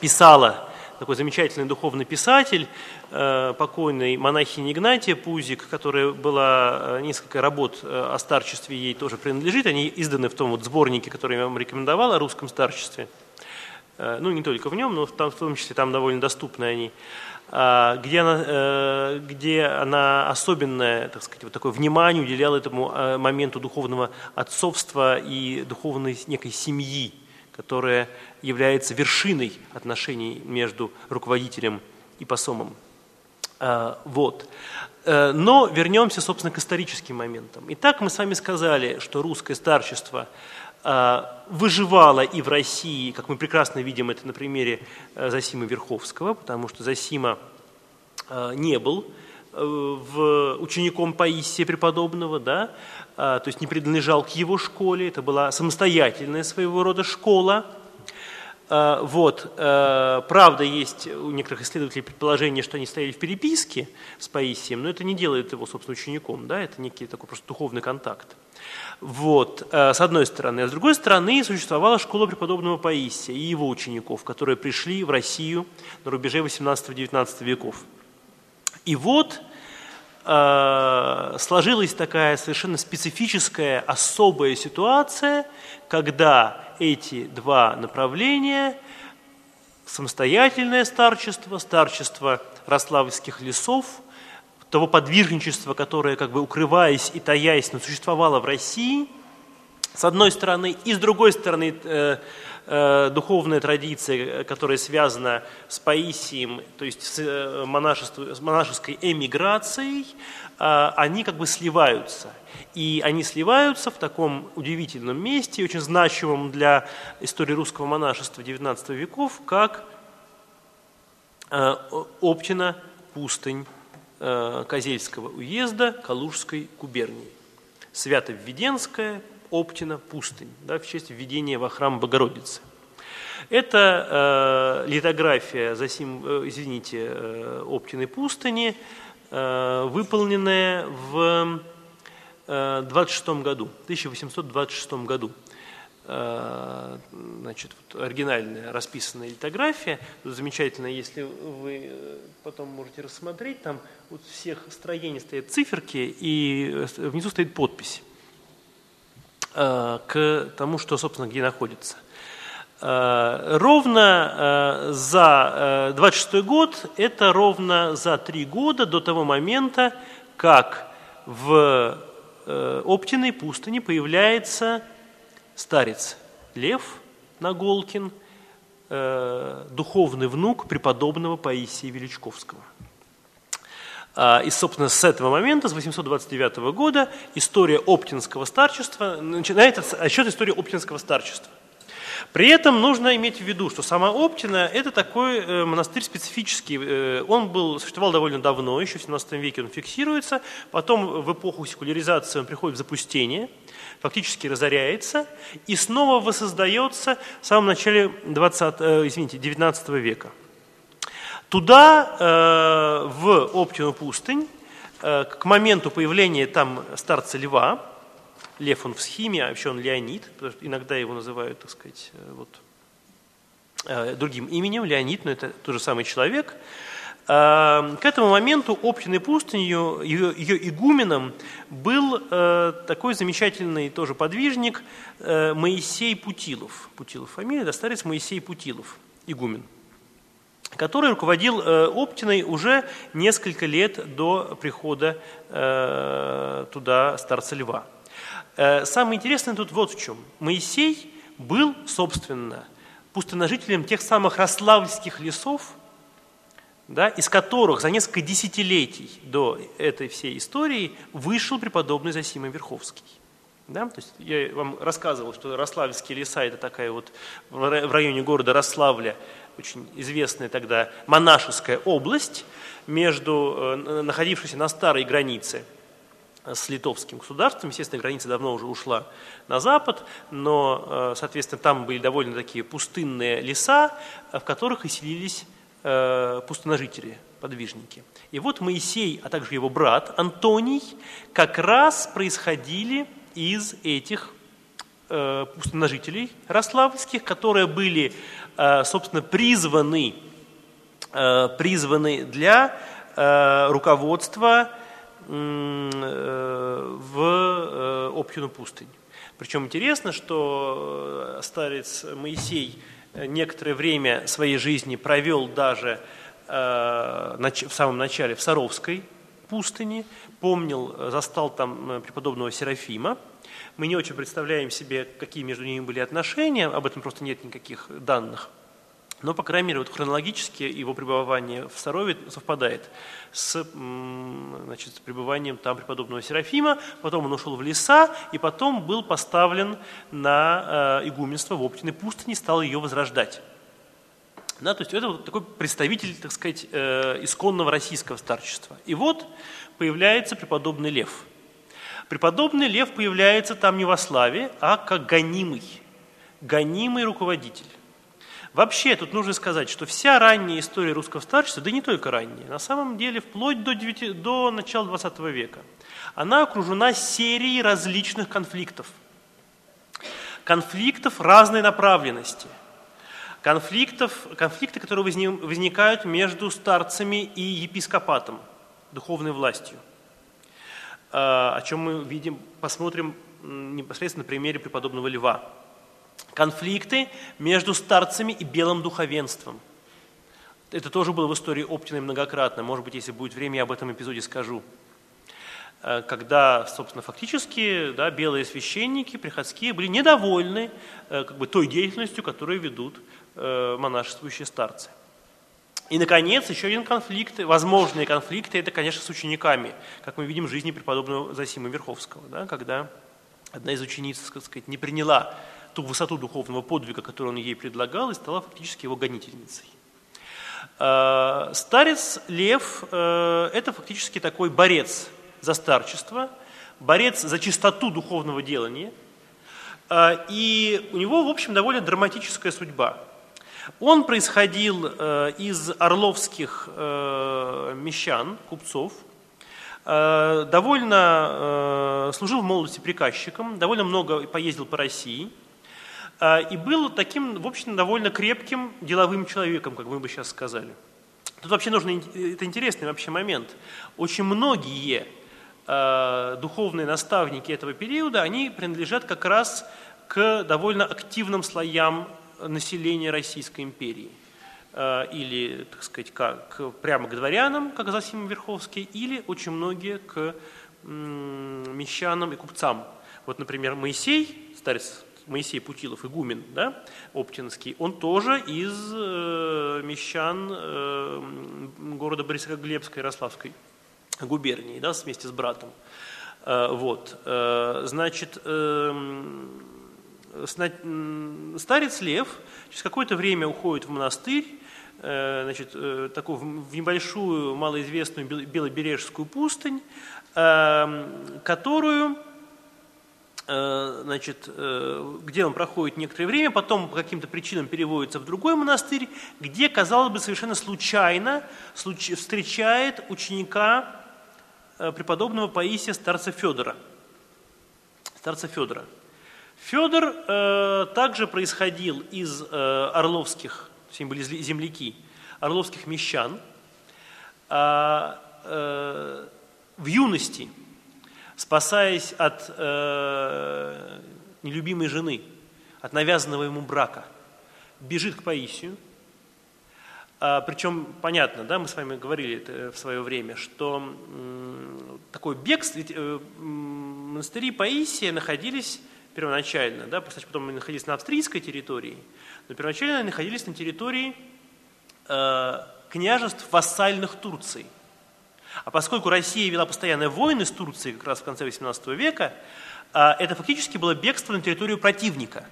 писала такой замечательный духовный писатель, покойный монахиня Игнатия Пузик, которая была, несколько работ о старчестве ей тоже принадлежит, они изданы в том вот сборнике, который я вам рекомендовал, о русском старчестве. Ну, не только в нем, но в том числе там довольно доступны они. А, где она, э, где она особенное, так сказать, вот такое внимание уделяла этому э, моменту духовного отцовства и духовной некой семьи, которая является вершиной отношений между руководителем и посомом. А, вот. Э, но вернемся, собственно, к историческим моментам. Итак, мы с вами сказали, что русское старчество – а, выживала и в России, как мы прекрасно видим это на примере э, Засима Верховского, потому что Засима э, не был в учеником Паисия преподобного, да, а, то есть не принадлежал к его школе, это была самостоятельная своего рода школа. А, вот. Правда, есть у некоторых исследователей предположение, что они стояли в переписке с Паисием, но это не делает его, собственно, учеником, да, это некий такой просто духовный контакт. Вот, э, с одной стороны. А с другой стороны, существовала школа преподобного Паисия и его учеников, которые пришли в Россию на рубеже 18-19 веков. И вот э, сложилась такая совершенно специфическая, особая ситуация, когда эти два направления, самостоятельное старчество, старчество Рославльских лесов – того подвижничества, которое, как бы укрываясь и таясь, но существовало в России, с одной стороны, и с другой стороны, э, э, духовная традиция, которая связана с Паисием, то есть с, э, с монашеской эмиграцией, э, они как бы сливаются. И они сливаются в таком удивительном месте, очень значимом для истории русского монашества XIX веков, как э, Оптина, пустынь, Э, Козельского уезда Калужской губернии. Свято-Введенская, Оптина, пустынь, да, в честь введения во храм Богородицы. Это э, литография, засим, э, извините, э, Оптиной пустыни, э, выполненная в э, 26 году, 1826 году. Э, значит, вот оригинальная расписанная литография. Замечательно, если вы э, потом можете рассмотреть, там у всех строений стоят циферки, и э, внизу стоит подпись к тому, что, собственно, где находится. Ровно за 26 год, это ровно за три года до того момента, как в Оптиной пустыне появляется старец Лев Наголкин, э, духовный внук преподобного Паисия Величковского. А, и, собственно, с этого момента, с 829 года, история Оптинского старчества, начинается отсчет истории Оптинского старчества. При этом нужно иметь в виду, что сама Оптина – это такой э, монастырь специфический. Э, он был, существовал довольно давно, еще в 17 веке он фиксируется, потом в эпоху секуляризации он приходит в запустение – фактически разоряется и снова воссоздается в самом начале 20, э, извините, 19 века. Туда, э, в Оптину пустынь, э, к моменту появления там старца Льва, Лев он в схиме, а еще он Леонид, потому что иногда его называют, так сказать, вот, другим именем, Леонид, но это тот же самый человек – к этому моменту Оптиной пустынью, ее, ее игуменом был э, такой замечательный тоже подвижник э, Моисей Путилов. Путилов фамилия, да, старец Моисей Путилов, игумен который руководил э, Оптиной уже несколько лет до прихода туда старца Льва. Самое интересное тут вот в чем. Моисей был, собственно, пустыножителем тех самых рославльских лесов, да, из которых за несколько десятилетий до этой всей истории вышел преподобный Зосима Верховский. Да? То есть я вам рассказывал, что Рославльские леса – это такая вот в районе города Рославля очень известная тогда монашеская область, между, э, находившейся на старой границе с литовским государством. Естественно, граница давно уже ушла на запад, но, э, соответственно, там были довольно такие пустынные леса, в которых и селились э, пустоножители, подвижники. И вот Моисей, а также его брат Антоний как раз происходили из этих э, пустоножителей рославльских, которые были, э, собственно, призваны, э, призваны для э, руководства э, в э, Оптину пустынь. Причем интересно, что э, старец Моисей некоторое время своей жизни провел даже э, в самом начале в Саровской пустыне, помнил, застал там э, преподобного Серафима. Мы не очень представляем себе, какие между ними были отношения, об этом просто нет никаких данных. Но, по крайней мере, вот хронологически его пребывание в Сарове совпадает с, значит, с пребыванием там преподобного Серафима. Потом он ушел в леса, и потом был поставлен на э, игуменство в Оптиной пустыне, стал ее возрождать. Да, то есть это вот такой представитель, так сказать, э, исконного российского старчества. И вот появляется преподобный Лев. Преподобный Лев появляется там не во славе, а как гонимый, гонимый руководитель. Вообще, тут нужно сказать, что вся ранняя история русского старчества, да не только ранняя, на самом деле вплоть до, 9, до начала 20 века, она окружена серией различных конфликтов. Конфликтов разной направленности. Конфликтов, конфликты, которые возникают между старцами и епископатом, духовной властью. А, о чем мы видим, посмотрим непосредственно на примере преподобного Льва конфликты между старцами и белым духовенством. Это тоже было в истории Оптиной многократно. Может быть, если будет время, я об этом эпизоде скажу. Э, когда, собственно, фактически да, белые священники, приходские, были недовольны э, как бы, той деятельностью, которую ведут монашествующие старцы. И, наконец, еще один конфликт, возможные конфликты, это, конечно, с учениками, как мы видим в жизни преподобного Засима Верховского, да, когда одна из учениц, так сказать, не приняла ту высоту духовного подвига, которую он ей предлагал, и стала фактически его гонительницей. Э, старец Лев э, – это фактически такой борец за старчество, борец за чистоту духовного делания, э, и у него, в общем, довольно драматическая судьба. Он происходил из орловских мещан, купцов, довольно служил в молодости приказчиком, довольно много поездил по России – и был таким, в общем, довольно крепким деловым человеком, как мы бы сейчас сказали. Тут вообще нужно, это интересный вообще момент. Очень многие э, духовные наставники этого периода, они принадлежат как раз к довольно активным слоям населения Российской империи. Э, или, так сказать, как, прямо к дворянам, как Засим Верховский, или очень многие к мещанам и купцам. Вот, например, Моисей, старец Моисей Путилов, игумен, да, Оптинский, он тоже из э, мещан э, города Борисоглебской Ярославской губернии, да, вместе с братом. Э, вот, э, значит, э, старец Лев через какое-то время уходит в монастырь, э, значит, э, такую, в небольшую малоизвестную Белобережскую пустынь, э, которую Э, значит, где он проходит некоторое время, потом по каким-то причинам переводится в другой монастырь, где, казалось бы, совершенно случайно встречает ученика преподобного Паисия старца Федора. Старца Федора. Федор э, также происходил из э, орловских, земляки, орловских мещан. А, э, в юности спасаясь от э, нелюбимой жены, от навязанного ему брака, бежит к Паисию. А, причем понятно, да, мы с вами говорили это в свое время, что м, такой бегство, ведь э, монастыри Паисия находились первоначально, да, кстати, потом мы находились на австрийской территории, но первоначально они находились на территории э, княжеств вассальных Турции – а поскольку Россия вела постоянные войны с Турцией как раз в конце XVIII века, а, это фактически было бегство на территорию противника.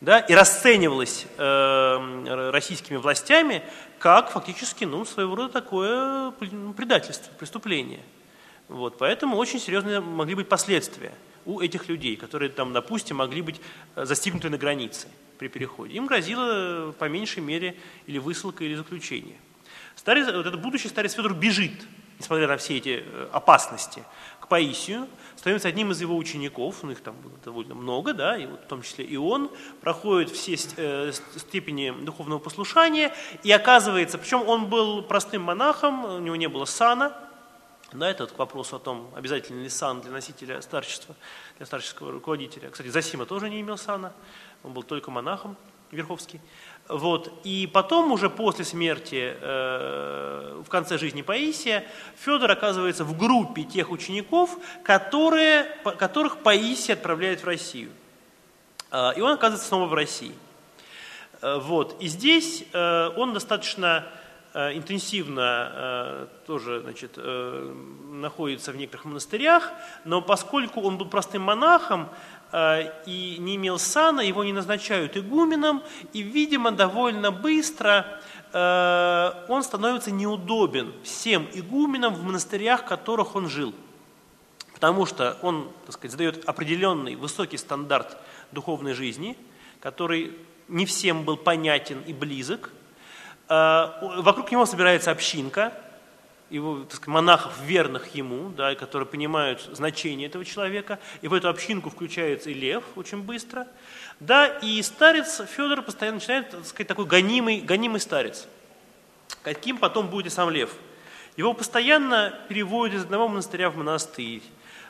Да, и расценивалось э, российскими властями как фактически ну, своего рода такое предательство, преступление. Вот, поэтому очень серьезные могли быть последствия у этих людей, которые там, допустим, могли быть э, застигнуты на границе. при переходе. Им грозило по меньшей мере или высылка, или заключение. Старец, вот этот будущий старец Федор бежит, несмотря на все эти э, опасности, к Паисию, становится одним из его учеников, ну их там было довольно много, да, и вот в том числе и он, проходит все э, степени духовного послушания и оказывается, причем он был простым монахом, у него не было сана, да, это к вопросу о том, обязательно ли сан для носителя старчества, для старческого руководителя. Кстати, Засима тоже не имел сана, он был только монахом Верховский. Вот. И потом, уже после смерти, э, в конце жизни Паисия, Федор оказывается в группе тех учеников, которые, которых Паисий отправляет в Россию. Э, и он оказывается снова в России. Э, вот. И здесь э, он достаточно интенсивно э, тоже значит, э, находится в некоторых монастырях, но поскольку он был простым монахом, Э, и не имел сана, его не назначают игуменом, и, видимо, довольно быстро э, он становится неудобен всем игуменам в монастырях, в которых он жил. Потому что он, так сказать, задает определенный высокий стандарт духовной жизни, который не всем был понятен и близок. Э, вокруг него собирается общинка, его, так сказать, монахов, верных ему, да, которые понимают значение этого человека. И в эту общинку включается и лев очень быстро. Да, и старец Федор постоянно начинает, так сказать, такой гонимый, гонимый старец. Каким потом будет и сам лев. Его постоянно переводят из одного монастыря в монастырь.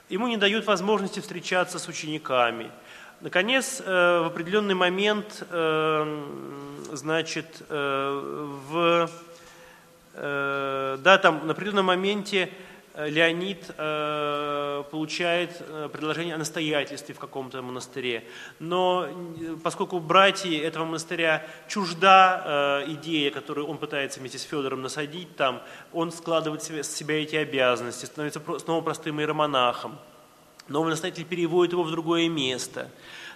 Ему не дают возможности встречаться с учениками. Наконец, э, в определенный момент, э, значит, э, в да, там на определенном моменте Леонид получает предложение о настоятельстве в каком-то монастыре. Но поскольку братья этого монастыря чужда идея, которую он пытается вместе с Федором насадить там, он складывает с себя эти обязанности, становится снова простым иеромонахом. Новый настоятель переводит его в другое место.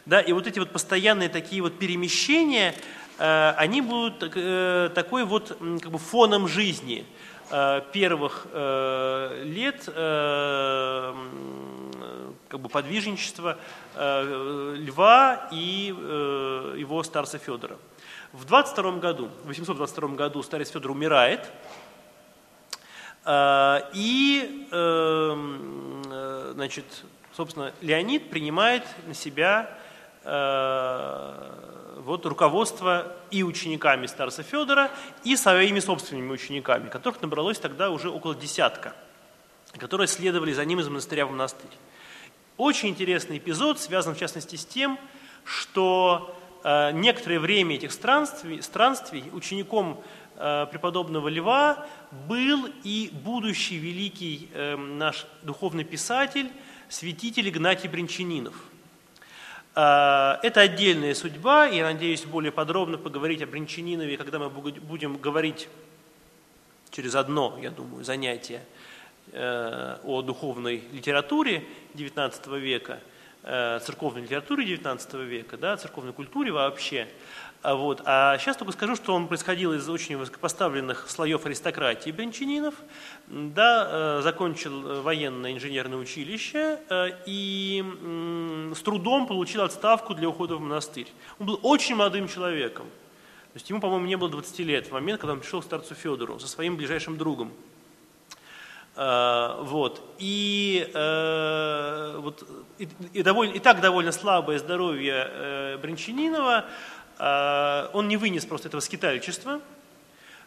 Да, и вот эти вот постоянные такие вот перемещения, Э, они будут э, такой вот как бы фоном жизни э, первых лет как бы подвижничества Льва и его старца Федора. В 22 году, в 822 году старец Федор умирает, и, значит, собственно, Леонид принимает на себя вот руководство и учениками старца Федора, и своими собственными учениками, которых набралось тогда уже около десятка, которые следовали за ним из монастыря в монастырь. Очень интересный эпизод, связан в частности с тем, что э, некоторое время этих странствий, странствий учеником э, преподобного Льва был и будущий великий э, наш духовный писатель, святитель Игнатий Бринчанинов – а, это отдельная судьба, я надеюсь более подробно поговорить о Бринчанинове, когда мы будем говорить через одно, я думаю, занятие э, о духовной литературе XIX века, э, церковной литературе XIX века, да, церковной культуре вообще. А, вот. а сейчас только скажу, что он происходил из очень высокопоставленных слоев аристократии Брянчанинов, да, э, закончил э, военное инженерное училище э, и с трудом получил отставку для ухода в монастырь. Он был очень молодым человеком. То есть ему, по-моему, не было 20 лет в момент, когда он пришел к старцу Федору со своим ближайшим другом. Вот. И, вот, и, и, довольно, и так довольно слабое здоровье Бринчанинова а, он не вынес просто этого скитальчества.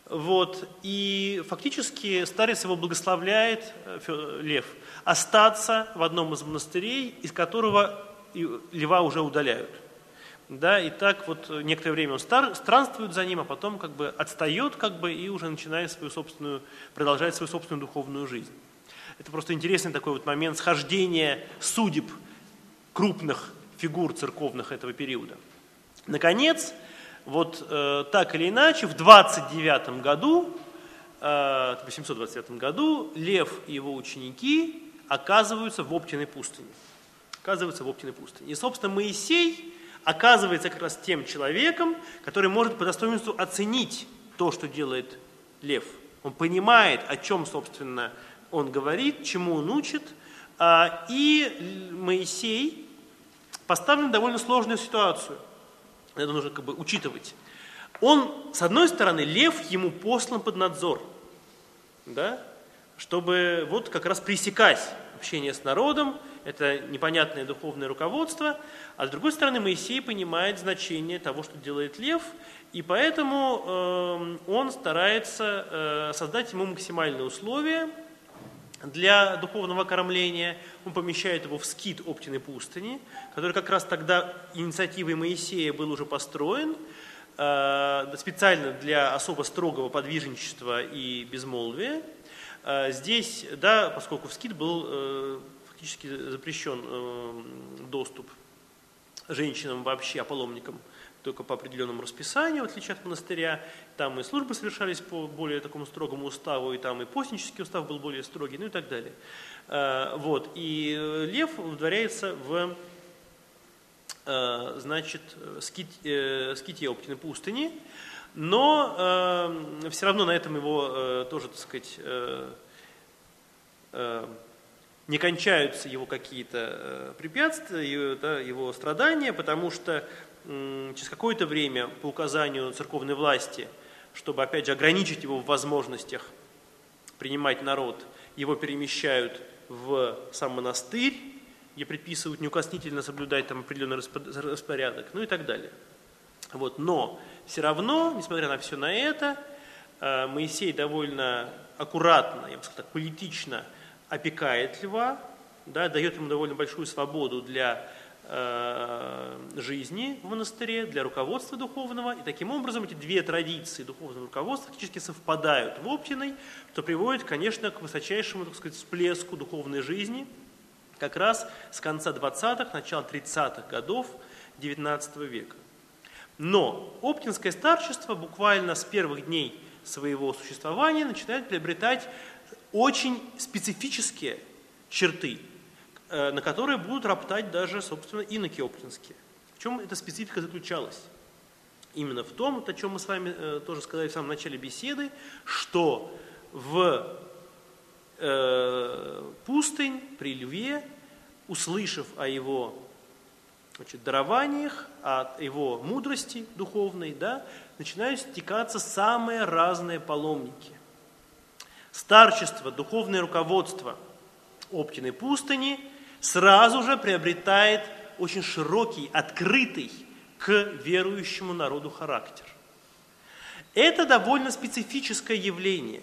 Вот, и фактически старец его благословляет, э, Лев, остаться в одном из монастырей, из которого льва уже удаляют. Да, и так вот некоторое время он стар, странствует за ним, а потом как бы отстает как бы, и уже начинает свою собственную, продолжает свою собственную духовную жизнь. Это просто интересный такой вот момент схождения судеб крупных фигур церковных этого периода. Наконец, вот э, так или иначе, в 29 году, э, 829 году, Лев и его ученики оказываются в Оптиной пустыне. Оказываются в Оптиной пустыне. И, собственно, Моисей оказывается как раз тем человеком, который может по достоинству оценить то, что делает Лев. Он понимает, о чем, собственно, он говорит, чему он учит. А, и Моисей поставлен в довольно сложную ситуацию – Это нужно как бы учитывать. Он, с одной стороны, лев ему послан под надзор, да, чтобы вот как раз пресекать общение с народом, это непонятное духовное руководство, а с другой стороны Моисей понимает значение того, что делает лев, и поэтому э, он старается э, создать ему максимальные условия для духовного кормления. Он помещает его в скит Оптиной пустыни, который как раз тогда инициативой Моисея был уже построен, э, специально для особо строгого подвижничества и безмолвия. Э, здесь, да, поскольку в скит был э, фактически запрещен доступ женщинам вообще, а паломникам – только по определенному расписанию, в отличие от монастыря. Там и службы совершались по более такому строгому уставу, и там и постнический устав был более строгий, ну и так далее. А, вот. И э, лев удворяется в э, значит, скит, э, ските Оптиной пустыни, но все равно на этом его тоже, так сказать, не кончаются его какие-то препятствия, его страдания, потому что через какое-то время по указанию церковной власти, чтобы, опять же, ограничить его в возможностях принимать народ, его перемещают в сам монастырь, где предписывают неукоснительно соблюдать там определенный распорядок, ну и так далее. Вот. Но все равно, несмотря на все на это, э, Моисей довольно аккуратно, я бы сказал так, политично опекает льва, да, дает ему довольно большую свободу для жизни в монастыре, для руководства духовного. И таким образом эти две традиции духовного руководства фактически совпадают в Оптиной, что приводит, конечно, к высочайшему, так сказать, всплеску духовной жизни как раз с конца 20-х, начала 30-х годов XIX века. Но Оптинское старчество буквально с первых дней своего существования начинает приобретать очень специфические черты – Э, на которые будут роптать даже, собственно, иноки оптинские. В чем эта специфика заключалась? Именно в том, о чем мы с вами э, тоже сказали в самом начале беседы, что в э, пустынь при льве, услышав о его значит, дарованиях, о его мудрости духовной, да, начинают стекаться самые разные паломники. Старчество, духовное руководство Оптиной пустыни – сразу же приобретает очень широкий, открытый к верующему народу характер. Это довольно специфическое явление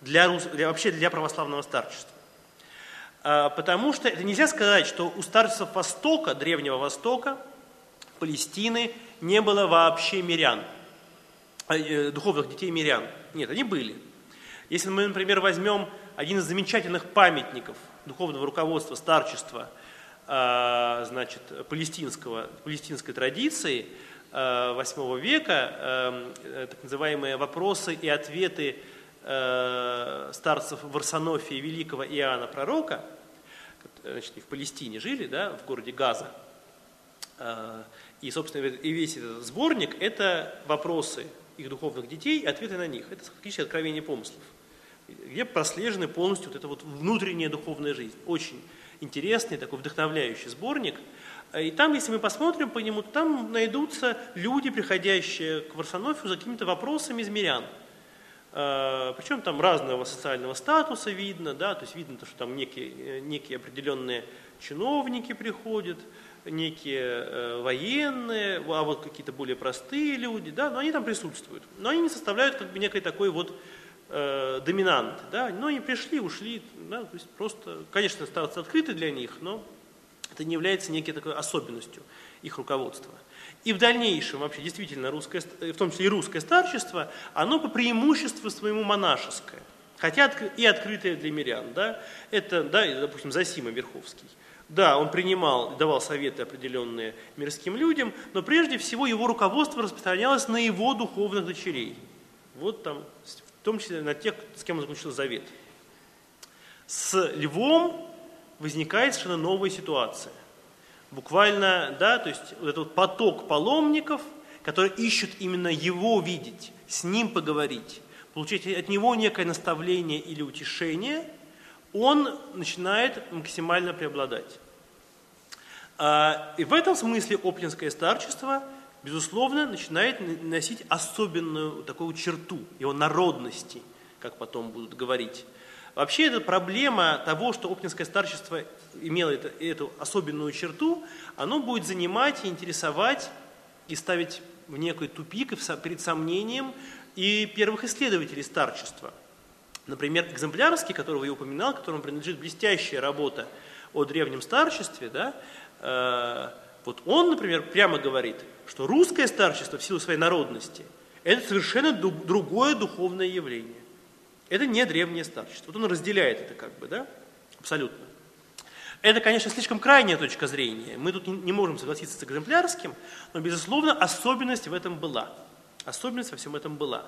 для, для, вообще для православного старчества. А, потому что это нельзя сказать, что у старцев Востока, Древнего Востока, Палестины не было вообще мирян, а, э, духовных детей мирян. Нет, они были. Если мы, например, возьмем один из замечательных памятников духовного руководства, старчества, а, значит, палестинского, палестинской традиции VIII а, века, а, так называемые вопросы и ответы старцев Варсонофия Великого Иоанна Пророка, значит, в Палестине жили, да, в городе Газа. И, собственно, и весь этот сборник – это вопросы их духовных детей и ответы на них. Это фактически откровение помыслов где прослежены полностью вот эта вот внутренняя духовная жизнь. Очень интересный, такой вдохновляющий сборник. И там, если мы посмотрим по нему, там найдутся люди, приходящие к Варсонофию за какими-то вопросами из мирян. А, Причем там разного социального статуса видно, да, то есть видно, что там некие, некие определенные чиновники приходят, некие э, военные, а вот какие-то более простые люди, да, но они там присутствуют. Но они не составляют как бы некой такой вот э, доминанты, да, но они пришли, ушли, да, то есть просто, конечно, остаться открыты для них, но это не является некой такой особенностью их руководства. И в дальнейшем вообще действительно русское, в том числе и русское старчество, оно по преимуществу своему монашеское, хотя и открытое для мирян, да, это, да, допустим, Засима Верховский. Да, он принимал, давал советы определенные мирским людям, но прежде всего его руководство распространялось на его духовных дочерей. Вот там в том числе на тех, с кем он заключил завет. С львом возникает совершенно новая ситуация. Буквально, да, то есть вот этот поток паломников, которые ищут именно его видеть, с ним поговорить, получить от него некое наставление или утешение, он начинает максимально преобладать. А, и в этом смысле оплинское старчество безусловно, начинает носить особенную такую черту его народности, как потом будут говорить. Вообще, эта проблема того, что оптинское старчество имело это, эту особенную черту, оно будет занимать и интересовать и ставить в некий тупик и перед сомнением и первых исследователей старчества. Например, экземплярский, которого я упоминал, которому принадлежит блестящая работа о древнем старчестве, да, э, вот он, например, прямо говорит, что русское старчество в силу своей народности – это совершенно другое духовное явление. Это не древнее старчество. Вот он разделяет это как бы, да, абсолютно. Это, конечно, слишком крайняя точка зрения. Мы тут не можем согласиться с экземплярским, но, безусловно, особенность в этом была. Особенность во всем этом была.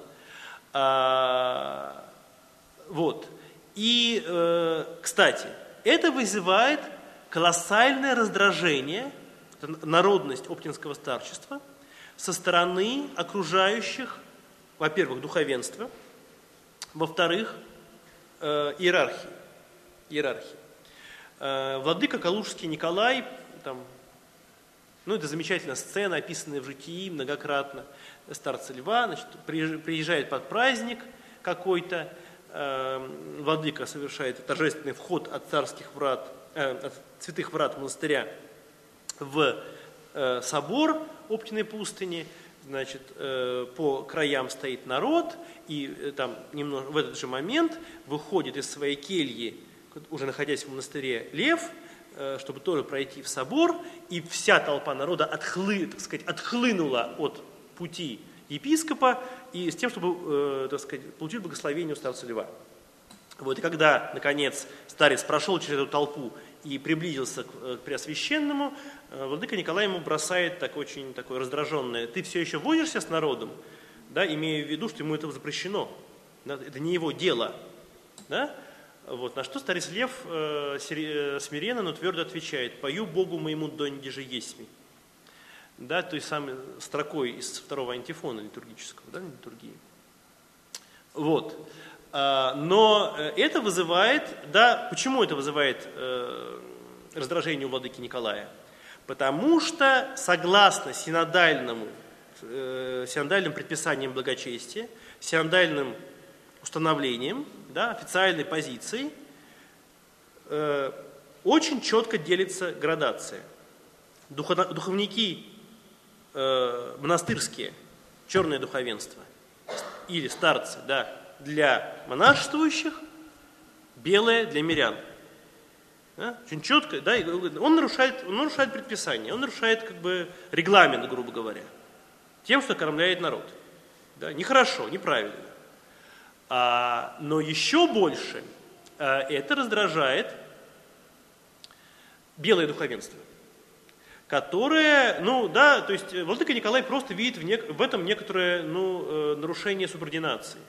А, вот. И, э, кстати, это вызывает колоссальное раздражение, народность оптинского старчества, со стороны окружающих, во-первых, духовенства, во-вторых, э, иерархии. иерархии. Э, владыка Калужский Николай, там, ну это замечательная сцена, описанная в житии многократно, старца Льва, значит, приезжает под праздник какой-то, э, владыка совершает торжественный вход от царских врат, э, от святых врат монастыря в э, собор Оптиной пустыни, значит, э, по краям стоит народ, и э, там немного, в этот же момент выходит из своей кельи, уже находясь в монастыре, лев, э, чтобы тоже пройти в собор, и вся толпа народа отхлы, так сказать, отхлынула от пути епископа, и с тем, чтобы э, так сказать, получить благословение у старца льва. Вот, и когда, наконец, старец прошел через эту толпу и приблизился к э, Преосвященному, э, владыка Николай ему бросает так очень такое раздраженное, ты все еще водишься с народом, да, имея в виду, что ему это запрещено, это не его дело. Да? Вот, на что старец Лев э, смиренно, но твердо отвечает, пою Богу моему донде же есми. Да, той самой строкой из второго антифона литургического, да, литургии. Вот. А, но э, это вызывает, да, почему это вызывает э, раздражение у владыки Николая? Потому что, согласно синодальному, э, синодальным предписаниям благочестия, синодальным установлением, да, официальной позиции, очень четко делится градация. Духовники монастырские, черное духовенство, или старцы, да, для монашествующих, белое для мирян. Да? Очень четко, да, он нарушает, он нарушает предписание, он нарушает как бы регламент, грубо говоря, тем, что кормляет народ. Да? Нехорошо, неправильно. А, но еще больше а, это раздражает белое духовенство, которое, ну да, то есть Владыка Николай просто видит в, нек- в этом некоторое ну, э, нарушение субординации.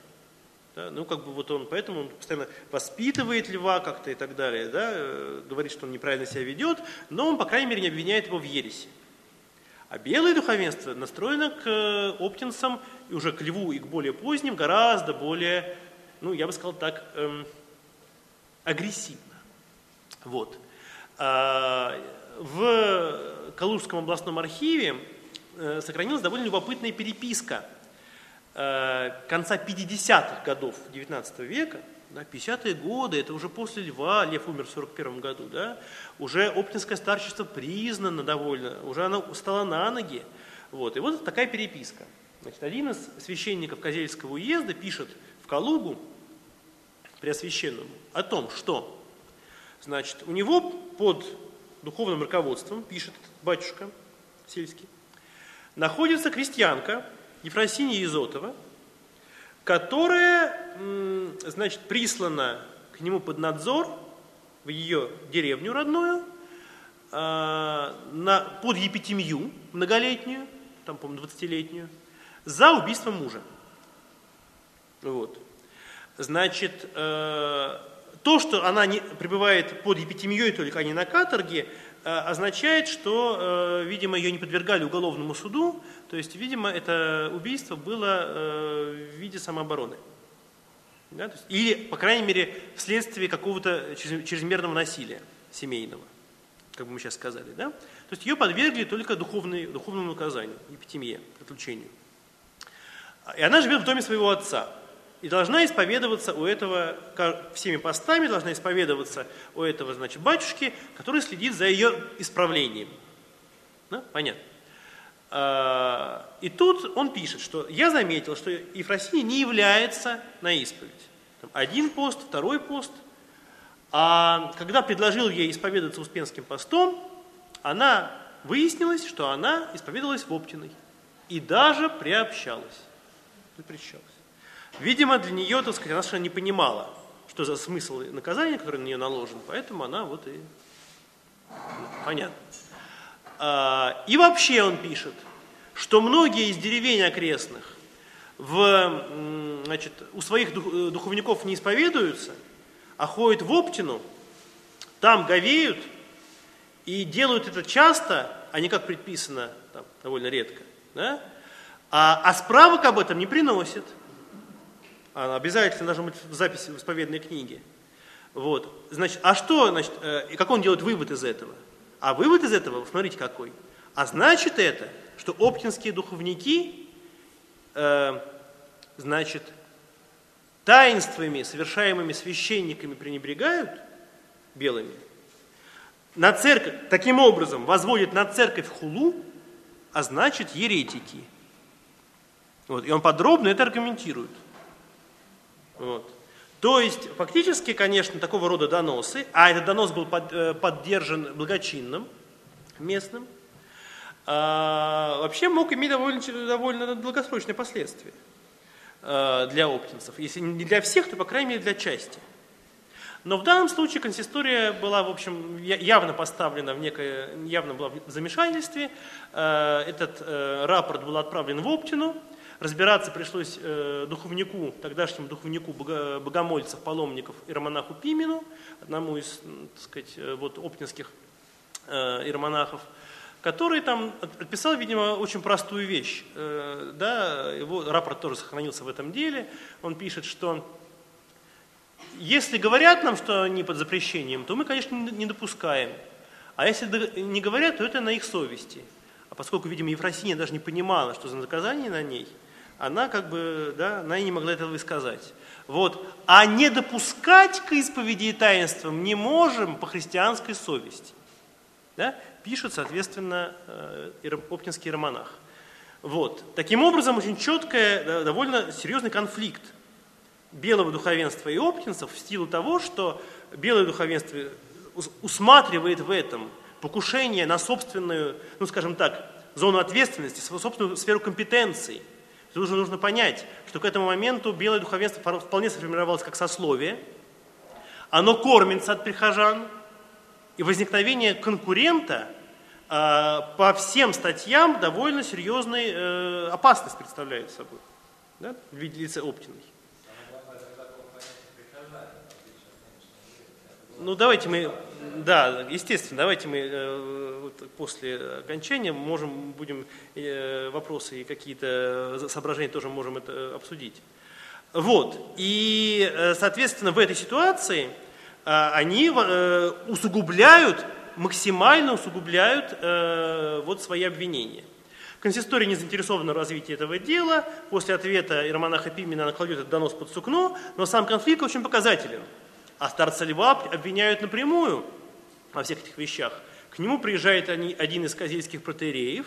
Да, ну, как бы вот он, поэтому он постоянно воспитывает льва как-то и так далее, да, э, говорит, что он неправильно себя ведет, но он, по крайней мере, не обвиняет его в ереси. А белое духовенство настроено к э, оптинцам, и уже к льву и к более поздним, гораздо более, ну, я бы сказал так, эм, агрессивно. Вот. А, в Калужском областном архиве э, сохранилась довольно любопытная переписка – конца 50-х годов 19 века, да, 50-е годы, это уже после Льва, Лев умер в 41 году, да, уже Оптинское старчество признано довольно, уже оно стало на ноги. Вот, и вот такая переписка. Значит, один из священников Козельского уезда пишет в Калугу Преосвященному о том, что значит, у него под духовным руководством, пишет батюшка сельский, находится крестьянка, Ефросинья Изотова, которая, значит, прислана к нему под надзор в ее деревню родную, а, на, под епитемью многолетнюю, там, по-моему, 20-летнюю, за убийство мужа. Вот. Значит, э, то, что она не, пребывает под епитемией, только а не на каторге, Э, означает, что, э, видимо, ее не подвергали уголовному суду, то есть, видимо, это убийство было э, в виде самообороны. Да, есть, или, по крайней мере, вследствие какого-то чрезмерного насилия семейного. как бы мы сейчас сказали. Да? То есть ее подвергли только духовной, духовному наказанию, епитемье, отлучению. И она живет в доме своего отца. И должна исповедоваться у этого, всеми постами должна исповедоваться у этого, значит, батюшки, который следит за ее исправлением. Да? Понятно. А, и тут он пишет, что я заметил, что Ефросиния не является на исповедь. Один пост, второй пост. А когда предложил ей исповедоваться Успенским постом, она выяснилось, что она исповедовалась в Оптиной. И даже приобщалась. Причащалась. Видимо, для нее, так сказать, она совершенно не понимала, что за смысл наказания, которое на нее наложен, поэтому она вот и... Понятно. А, и вообще он пишет, что многие из деревень окрестных в, значит, у своих э, духовников не исповедуются, а ходят в Оптину, там говеют и делают это часто, а не как предписано, там, довольно редко, да? а, а справок об этом не приносят – она обязательно должна быть в записи в исповедной книге. Вот. Значит, а что, значит, э, как он делает вывод из этого? А вывод из этого, смотрите какой. А значит это, что оптинские духовники, э, значит, таинствами, совершаемыми священниками пренебрегают белыми, на церковь, таким образом возводят на церковь хулу, а значит еретики. Вот, и он подробно это аргументирует. Вот. То есть, фактически, конечно, такого рода доносы, а этот донос был под, э, поддержан благочинным местным, а, вообще мог иметь довольно, довольно долгосрочные последствия а, для оптинцев. Если не для всех, то, по крайней мере, для части. Но в данном случае консистория была, в общем, явно поставлена в некое, явно была в замешательстве. А, этот э, рапорт был отправлен в Оптину, Разбираться пришлось э, духовнику, тогдашнему духовнику богомольцев, паломников Иеромонаху Пимену, одному из, так сказать, э, вот, оптинских э, иеромонахов, который там отписал, видимо, очень простую вещь. Да, его рапорт тоже сохранился в этом деле. Он пишет, что если говорят нам, что они под запрещением, то мы, конечно, не допускаем. А если не говорят, то это на их совести. А поскольку, видимо, Ефросиния даже не понимала, что за наказание на ней – она как бы, да, она и не могла этого сказать. Вот. А не допускать к исповеди таинствам не можем по христианской совести. Да? Пишет, соответственно, э, Оптинский романах. Вот. Таким образом, очень четкий, довольно серьезный конфликт белого духовенства и оптинцев в силу того, что белое духовенство усматривает в этом покушение на собственную, ну скажем так, зону ответственности, собственную сферу компетенций – Тут уже нужно понять, что к этому моменту белое духовенство вполне сформировалось как сословие, оно кормится от прихожан, и возникновение конкурента э, по всем статьям довольно серьезной э, опасность представляет собой да, в виде лица Оптиной. Ну давайте мы да, естественно, давайте мы э, вот, после окончания можем, будем э, вопросы и какие-то соображения тоже можем это обсудить. Вот, и, э, соответственно, в этой ситуации они усугубляют, максимально усугубляют вот свои обвинения. Консистория не заинтересована в развитии этого дела. После ответа Ирмонаха Пимена она кладет этот донос под сукно, но сам конфликт очень показателен. А старца Льва обвиняют напрямую во всех этих вещах. К нему приезжает один из казельских протеереев,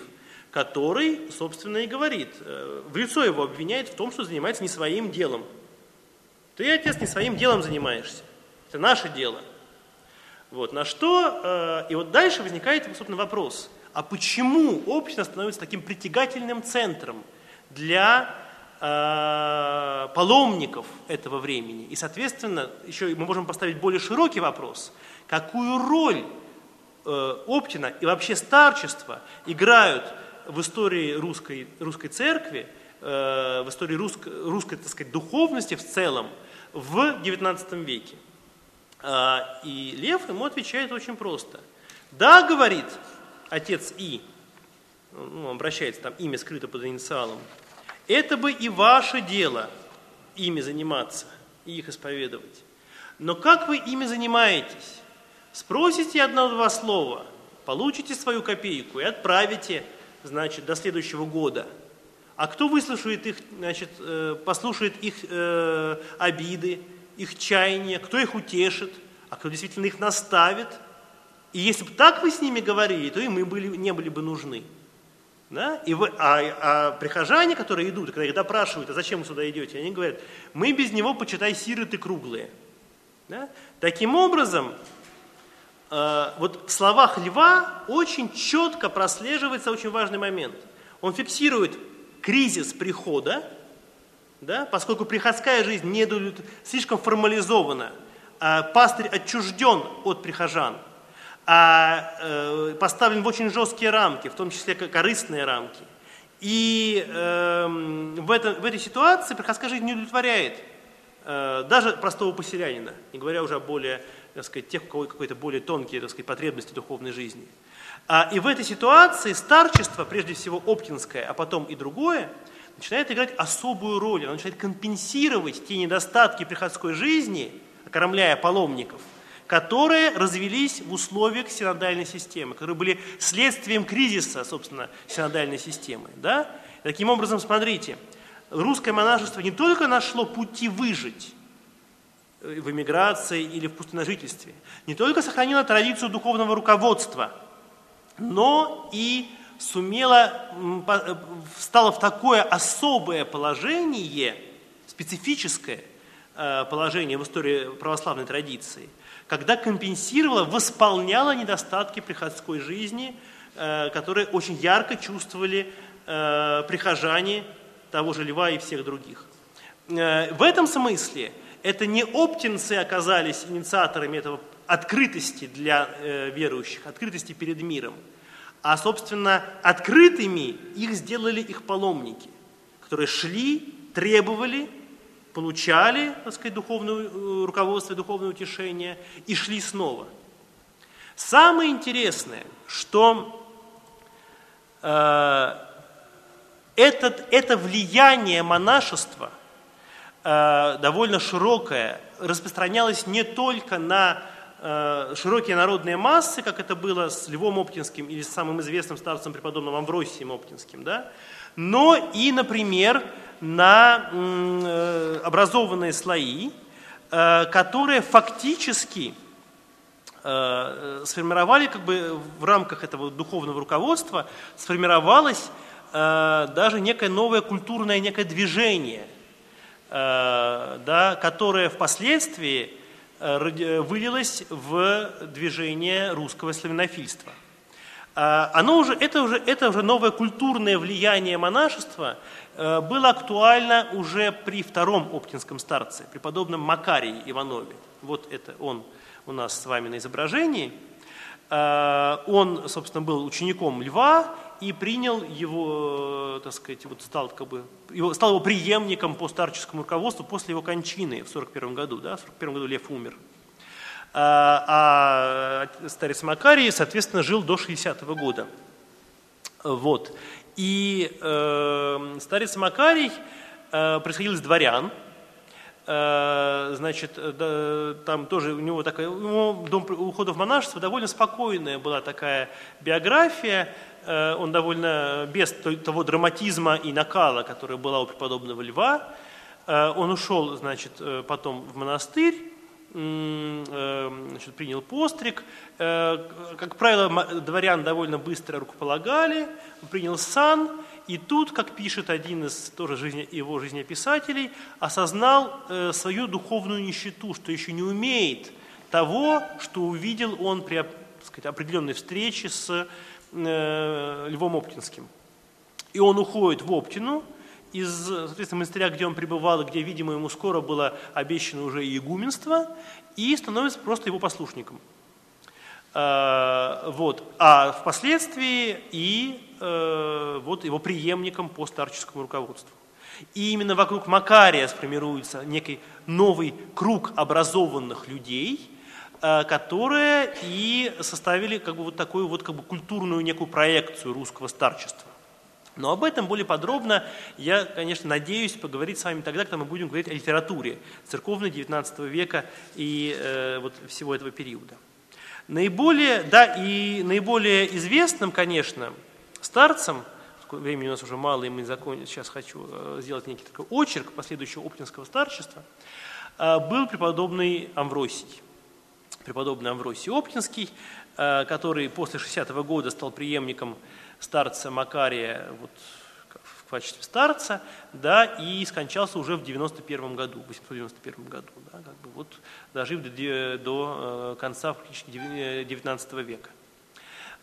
который, собственно, и говорит, э, в лицо его обвиняет в том, что занимается не своим делом. Ты, отец, не своим делом занимаешься. Это наше дело. Вот, на что, э, и вот дальше возникает, собственно, вопрос, а почему общество становится таким притягательным центром для Э, паломников этого времени. И, соответственно, еще мы можем поставить более широкий вопрос, какую роль э, Оптина и вообще старчество играют в истории русской, русской церкви, э, в истории русской, русской так сказать, духовности в целом в XIX веке. И Лев ему отвечает очень просто. Да, говорит отец И, ну, обращается, там имя скрыто под инициалом, это бы и ваше дело ими заниматься и их исповедовать. Но как вы ими занимаетесь? Спросите одно-два слова, получите свою копейку и отправите, значит, до следующего года. А кто выслушает их, значит, э, послушает их э, обиды, их чаяния, кто их утешит, а кто действительно их наставит. И если бы так вы с ними говорили, то и мы были, не были бы нужны. Да? И вы, а, а прихожане, которые идут, когда их допрашивают, а зачем вы сюда идете, они говорят, мы без него, почитай, сироты круглые. Да? Таким образом, вот в словах льва очень четко прослеживается очень важный момент. Он фиксирует кризис прихода, да, поскольку приходская жизнь не слишком формализована, а пастырь отчужден от прихожан – а э, поставлен в очень жесткие рамки, в том числе корыстные рамки. И э, в, это, в этой ситуации приходская жизнь не удовлетворяет э, даже простого поселянина, не говоря уже о более, так сказать, тех, у кого какие-то более тонкие так сказать, потребности духовной жизни. А, и в этой ситуации старчество, прежде всего оптинское, а потом и другое, начинает играть особую роль, оно начинает компенсировать те недостатки приходской жизни, окормляя паломников – которые развелись в условиях синодальной системы, которые были следствием кризиса, собственно, синодальной системы. Да? Таким образом, смотрите, русское монашество не только нашло пути выжить в эмиграции или в пустыножительстве, не только сохранило традицию духовного руководства, но и сумела, э, встала в такое особое положение, специфическое э, положение в истории православной традиции – когда компенсировала, восполняла недостатки приходской жизни, э, которые очень ярко чувствовали э, прихожане того же Льва и всех других. Э, в этом смысле это не оптинцы оказались инициаторами этого открытости для верующих, открытости перед миром, а, собственно, открытыми их сделали их паломники, которые шли, требовали, получали, так сказать, духовное э, руководство, духовное утешение и шли снова. Самое интересное, что э, этот, это влияние монашества э, довольно широкое, распространялось не только на э, широкие народные массы, как это было с Львом Оптинским или с самым известным старцем преподобным Амвросием Оптинским, да, но и, например, на э, образованные слои, э, которые фактически э, сформировали, как бы в рамках этого духовного руководства, сформировалось даже некое новое культурное некое движение, да, которое впоследствии вылилось в движение русского славянофильства. Оно уже, это, уже, это уже новое культурное влияние монашества, Э, было актуально уже при втором оптинском старце, при подобном Макарии Иванове. Вот это он у нас с вами на изображении. Э, он, собственно, был учеником Льва и принял его, э, так сказать, вот стал, как бы, его, стал его преемником по старческому руководству после его кончины в 41 году. Да? В 41 году Лев умер. А старец Макарий, соответственно, жил до 60 -го года. Вот. И э, старец Макарий э, происходил из дворян, э, значит, да, там тоже у него такая, у него до ухода в монашество довольно спокойная была такая биография, он довольно без того драматизма и накала, который была у преподобного Льва, э, он ушел, значит, э, потом в монастырь, Э, значит, принял постриг. Э, как правило, дворян довольно быстро рукополагали, принял сан, и тут, как пишет один из тоже жизни, его жизнеописателей, осознал э, свою духовную нищету, что еще не умеет того, что увидел он при сказать, определенной встрече с Львом Оптинским. И он уходит в Оптину, из, соответственно, монастыря, где он пребывал, и где, видимо, ему скоро было обещано уже игуменство, и становится просто его послушником. А, вот. А впоследствии и э, вот его преемником по старческому руководству. И именно вокруг Макария сформируется некий новый круг образованных людей, э, которые и составили как бы вот такую вот как бы культурную некую проекцию русского старчества. Но об этом более подробно я, конечно, надеюсь поговорить с вами тогда, когда мы будем говорить о литературе церковной XIX века и э, вот всего этого периода. Наиболее, да, и наиболее известным, конечно, старцем, времени у нас уже мало, и мы закон... сейчас хочу э, сделать некий такой очерк последующего оптинского старчества, э, был преподобный Амвросий. Преподобный Амвросий Оптинский, э, который после 60-го года стал преемником старца Макария вот, в качестве старца, да, и скончался уже в 91 году, в 891 году, да, как бы вот дожив до, до конца фактически 19 века.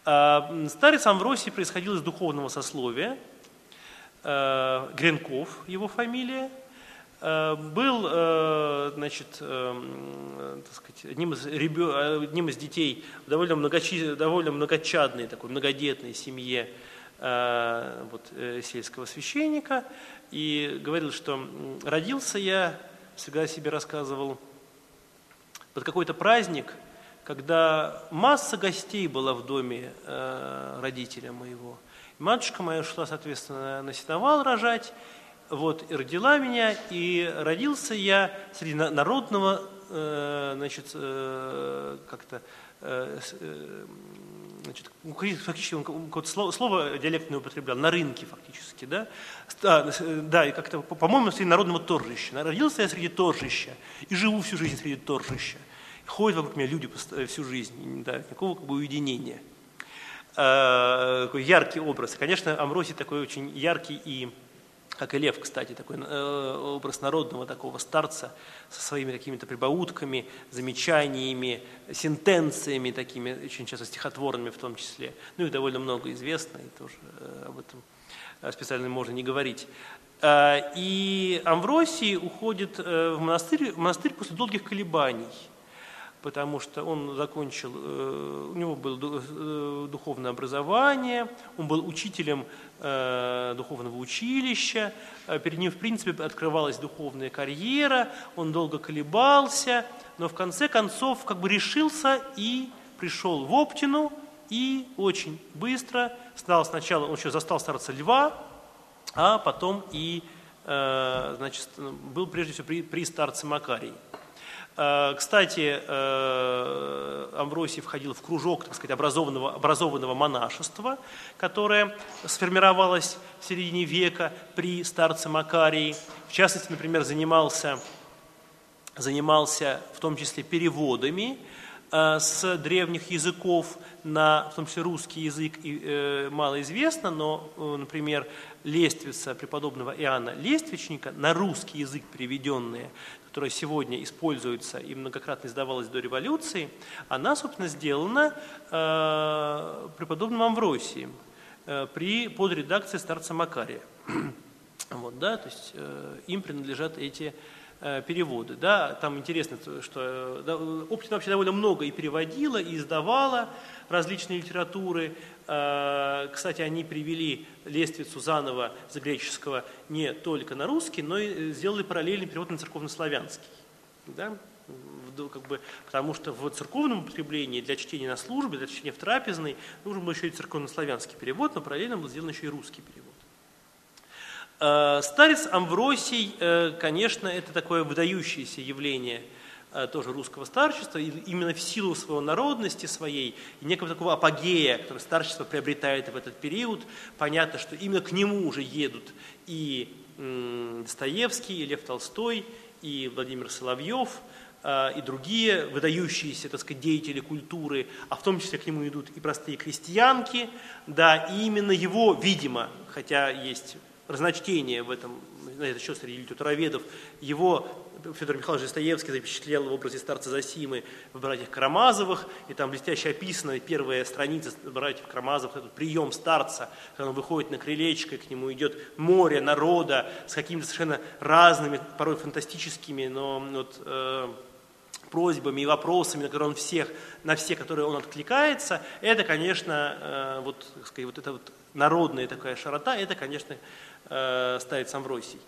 А, старец Амвросий происходил из духовного сословия, Гренков его фамилия, был значит, так сказать, одним, из ребё... одним из детей в довольно, многочи... довольно многочадной, такой многодетной семье вот, э, сельского священника, и говорил, что родился я, всегда себе рассказывал, под какой-то праздник – когда масса гостей была в доме э, родителя моего. Матушка моя шла, соответственно, на сеновал рожать, вот, и родила меня, и родился я среди народного, э, значит, э, как-то, э, э значит, фактически он какое-то слово, слово диалектное употреблял, на рынке фактически, да, да, да и как-то, по-моему, среди народного торжища. Родился я среди торжища и живу всю жизнь среди торжища. Ходят вокруг меня люди всю жизнь, да, никакого как бы уединения. Э, такой яркий образ. Конечно, Амросий такой очень яркий и как и Лев, кстати, такой э, образ народного такого старца со своими какими-то прибаутками, замечаниями, сентенциями такими, очень часто стихотворными в том числе. Ну, их довольно много известно, и тоже э, об этом специально можно не говорить. И Амвросий уходит в монастырь, в монастырь после долгих колебаний – потому что он закончил, э, у него было э, духовное образование, он был учителем э, духовного училища, перед ним, в принципе, открывалась духовная карьера, он долго колебался, но в конце концов как бы решился и пришел в Оптину, и очень быстро стал сначала, он еще застал старца Льва, а потом и значит, был прежде всего при, при старце Макарии. Э, кстати, э, Амвросий входил в кружок, так сказать, образованного, образованного монашества, которое сформировалось в середине века при старце Макарии. В частности, например, занимался, занимался в том числе переводами э, с древних языков на, в том числе, русский язык и, мало известно, но, например, лествица преподобного Иоанна Лествичника на русский язык переведенная которая сегодня используется и многократно издавалась до революции, она, собственно, сделана э, преподобным Амвросием э, при, под редакцией старца Макария. Вот, да, то есть э, им принадлежат эти переводы. Да, там интересно, что э, да, Оптина вообще довольно много и переводила, и издавала различные литературы. Э, кстати, они привели лествицу заново с греческого не только на русский, но и сделали параллельный перевод на церковнославянский. Да? Как бы, потому что в церковном употреблении для чтения на службе, для чтения в трапезной нужен был еще и церковнославянский перевод, но параллельно был сделан еще и русский перевод. Э, старец Амвросий, э, конечно, это такое выдающееся явление – Э, тоже русского старчества, именно в силу своего народности своей, и некого такого апогея, который старчество приобретает в этот период, понятно, что именно к нему уже едут и Достоевский, и Лев Толстой, и Владимир Соловьев, и другие выдающиеся, так сказать, деятели культуры, а в том числе к нему идут и простые крестьянки, да, и именно его, видимо, хотя есть разночтение в этом, этот счет среди литературоведов, его Федор Михайлович Достоевский запечатлел в образе старца Засимы в «Братьях Карамазовых», и там блестяще описана первая страница «Братьев Карамазовых», этот прием старца, когда он выходит на крылечко, и к нему идет море народа с какими-то совершенно разными, порой фантастическими, но вот, э, просьбами и вопросами, на которые он всех, на все, которые он откликается, это, конечно, э, вот, сказать, вот эта вот народная такая широта, это, конечно, э, ставит Самвросий.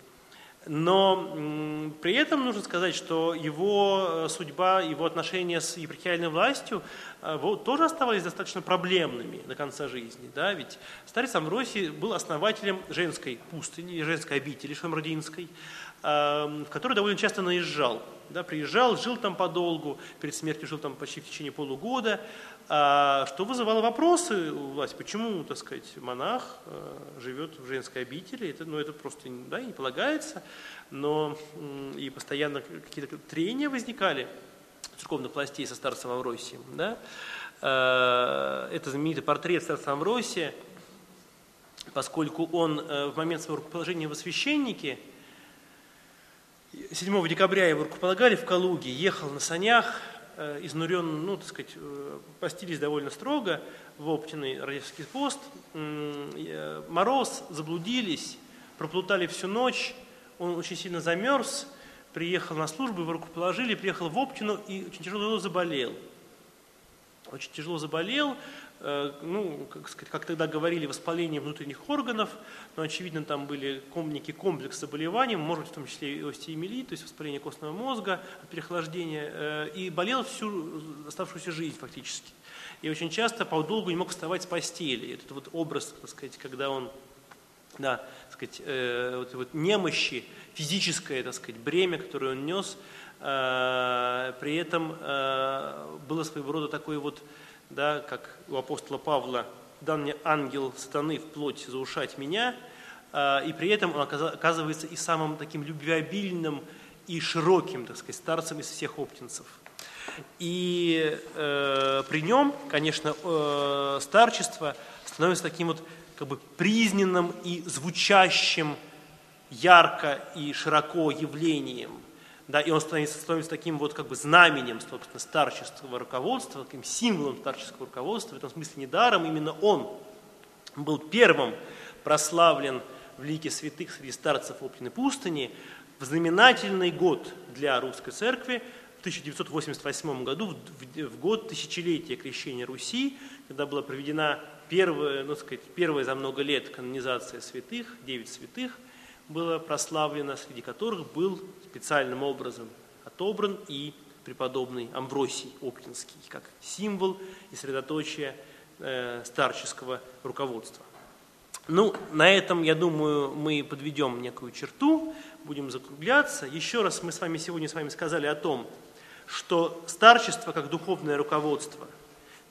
Но при этом нужно сказать, что его э, судьба, его отношения с епархиальной властью э, тоже оставались достаточно проблемными до конца жизни. Да? Ведь старец Амвросий был основателем женской пустыни, женской обители Шамрудинской, эм, в которую довольно часто наезжал. Да, приезжал, жил там подолгу, перед смертью жил там почти в течение полугода, а, что вызывало вопросы у власти, почему, так сказать, монах а, живет в женской обители, это, ну, это просто да, не полагается, но и постоянно какие-то трения возникали церковных властей со старцем Авросием. Да? А, это знаменитый портрет старца Амвросия, поскольку он в момент своего рукоположения во священнике, 7 декабря его рукополагали в Калуге, ехал на санях, Э, изнурен, ну, так сказать, э, постились довольно строго в Оптиный Рождественский пост. Э, мороз, заблудились, проплутали всю ночь, он очень сильно замерз, приехал на службу, его руку положили, приехал в Оптину и очень тяжело заболел. Очень тяжело заболел, ну, как, сказать, как тогда говорили, воспаление внутренних органов, но, очевидно, там были некий комплекс заболеваний, может быть, в том числе и остеомиелит, то есть воспаление костного мозга, переохлаждение, э, и болел всю оставшуюся жизнь фактически. И очень часто подолгу не мог вставать с постели. Этот вот образ, так сказать, когда он, да, так сказать, э, вот, вот немощи, физическое, так сказать, бремя, которое он нес, э, при этом э, было своего рода такой вот да, как у апостола Павла, дан мне ангел сатаны в плоть заушать меня, а, и при этом он оказывается и самым таким любвеобильным и широким, так сказать, старцем из всех оптинцев. И э, при нем, конечно, э, старчество становится таким вот как бы признанным и звучащим ярко и широко явлением – да, и он становится, становится таким вот как бы знаменем, собственно, старческого руководства, таким символом старческого руководства. В этом смысле недаром именно он был первым прославлен в лике святых среди старцев Оптиной пустыни в знаменательный год для русской церкви в 1988 году, в год тысячелетия крещения Руси, когда была проведена первая, ну, сказать, первая за много лет канонизация святых, девять святых, было прославлено, среди которых был специальным образом отобран и преподобный Амвросий Оптинский, как символ и средоточие э, старческого руководства. Ну, на этом, я думаю, мы подведем некую черту, будем закругляться. Еще раз мы с вами сегодня с вами сказали о том, что старчество как духовное руководство,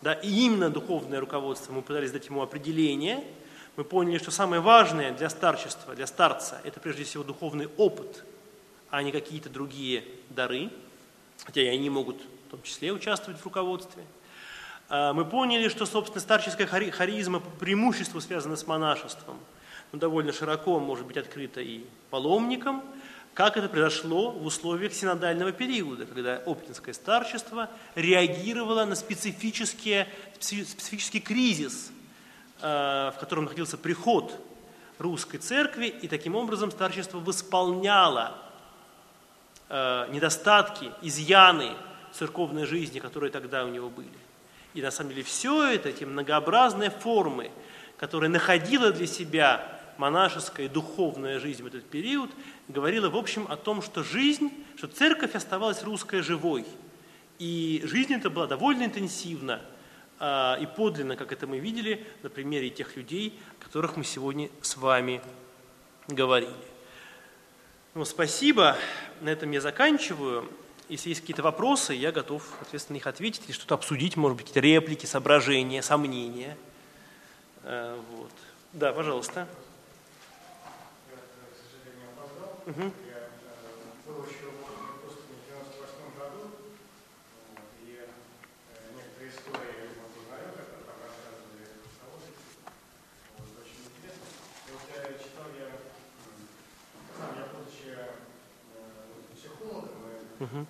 да, и именно духовное руководство, мы пытались дать ему определение – мы поняли, что самое важное для старчества, для старца, это прежде всего духовный опыт, а не какие-то другие дары, хотя и они могут в том числе участвовать в руководстве. А, мы поняли, что, собственно, старческая харизма по преимуществу связана с монашеством, но довольно широко может быть открыта и паломникам, как это произошло в условиях синодального периода, когда оптинское старчество реагировало на специфический, специфический кризис – в котором находился приход русской церкви, и таким образом старчество восполняло э, недостатки, изъяны церковной жизни, которые тогда у него были. И на самом деле все это, эти многообразные формы, которые находила для себя монашеская и духовная жизнь в этот период, говорила в общем о том, что жизнь, что церковь оставалась русской живой. И жизнь эта была довольно интенсивна, и подлинно, как это мы видели на примере тех людей, о которых мы сегодня с вами говорили. Ну, спасибо, на этом я заканчиваю. Если есть какие-то вопросы, я готов, соответственно, их ответить или что-то обсудить, может быть, какие-то реплики, соображения, сомнения. А, вот. Да, пожалуйста. Я, к сожалению, опоздал. Угу. Угу.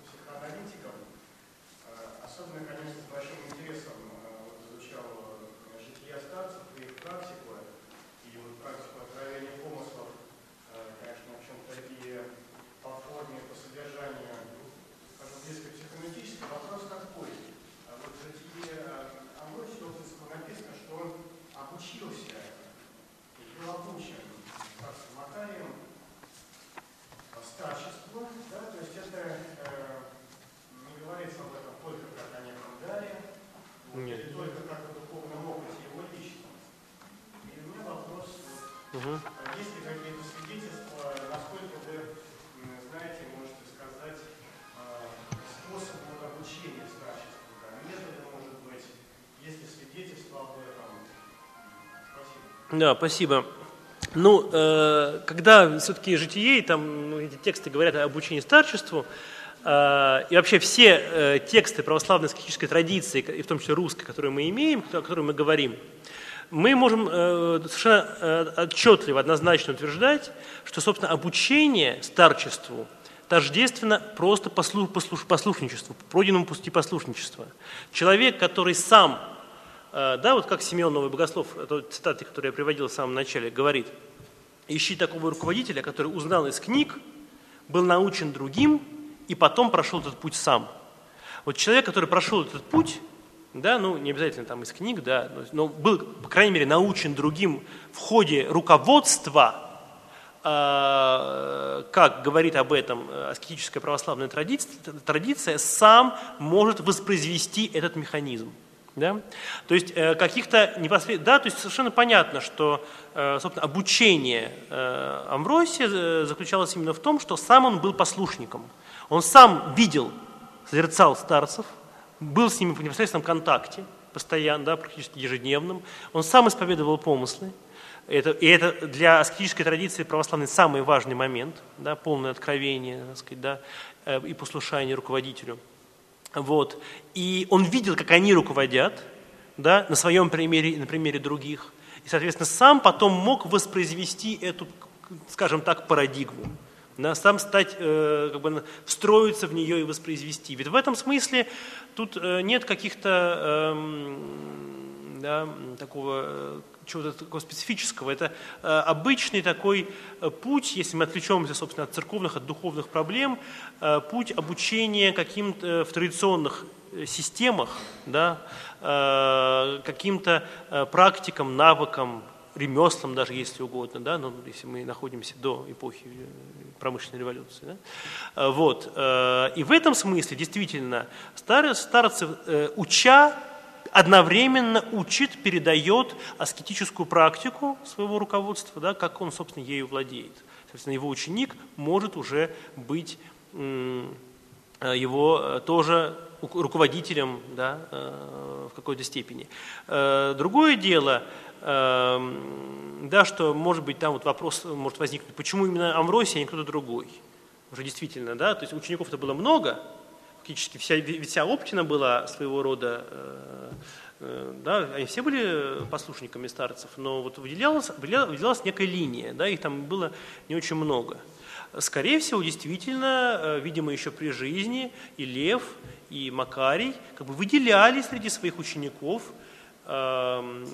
Да, спасибо. Ну, э, когда все-таки житие, там ну, эти тексты говорят об учении старчеству, э, и вообще все э, тексты православной скептической традиции, и в том числе русской, которые мы имеем, о которой мы говорим, мы можем э, совершенно э, отчетливо, однозначно утверждать, что, собственно, обучение старчеству тождественно просто послуш, послуш, послушничеству, пройденному пути послушничества. Человек, который сам да, вот как Семен Новый Богослов, это цитаты, которые я приводил в самом начале, говорит, ищи такого руководителя, который узнал из книг, был научен другим и потом прошел этот путь сам. Вот человек, который прошел этот путь, да, ну не обязательно там из книг, да, но был, по крайней мере, научен другим в ходе руководства, э, как говорит об этом аскетическая православная традиция, традиция, сам может воспроизвести этот механизм. Да? То есть э, каких-то непосредственно, да, то есть совершенно понятно, что э, собственно, обучение э, Амвросия заключалось именно в том, что сам он был послушником. Он сам видел, созерцал старцев, был с ними в непосредственном контакте, постоянно, да, практически ежедневным. Он сам исповедовал помыслы. Это, и это для аскетической традиции православной самый важный момент, да, полное откровение так сказать, да, и послушание руководителю. Вот. И он видел, как они руководят, да, на своем примере на примере других. И, соответственно, сам потом мог воспроизвести эту, скажем так, парадигму. Да, сам стать, э, как бы, встроиться в нее и воспроизвести. Ведь в этом смысле тут э, нет каких-то э, да, такого э, чего-то такого специфического. Это э, обычный такой э, путь, если мы отвлечемся, собственно, от церковных, от духовных проблем, путь обучения каким-то в традиционных системах, да, каким-то практикам, навыкам, ремеслам даже, если угодно, да, но если мы находимся до эпохи промышленной революции. Да. Вот. И в этом смысле действительно старцы, уча одновременно учит, передает аскетическую практику своего руководства, да, как он, собственно, ею владеет. Соответственно, его ученик может уже быть его э, тоже руководителем да, э, в какой-то степени. Э, другое дело, да, что, может быть, там вот вопрос может возникнуть, почему именно Амвросий, а не кто-то другой? Уже действительно, да, то есть учеников-то было много, фактически вся, ведь вся Оптина была своего рода, э, э, да, они все были послушниками старцев, но вот выделялась, выделялась некая линия, да, их там было не очень много. Скорее всего, действительно, э, видимо, еще при жизни и Лев, и Макарий как бы выделяли среди своих учеников э,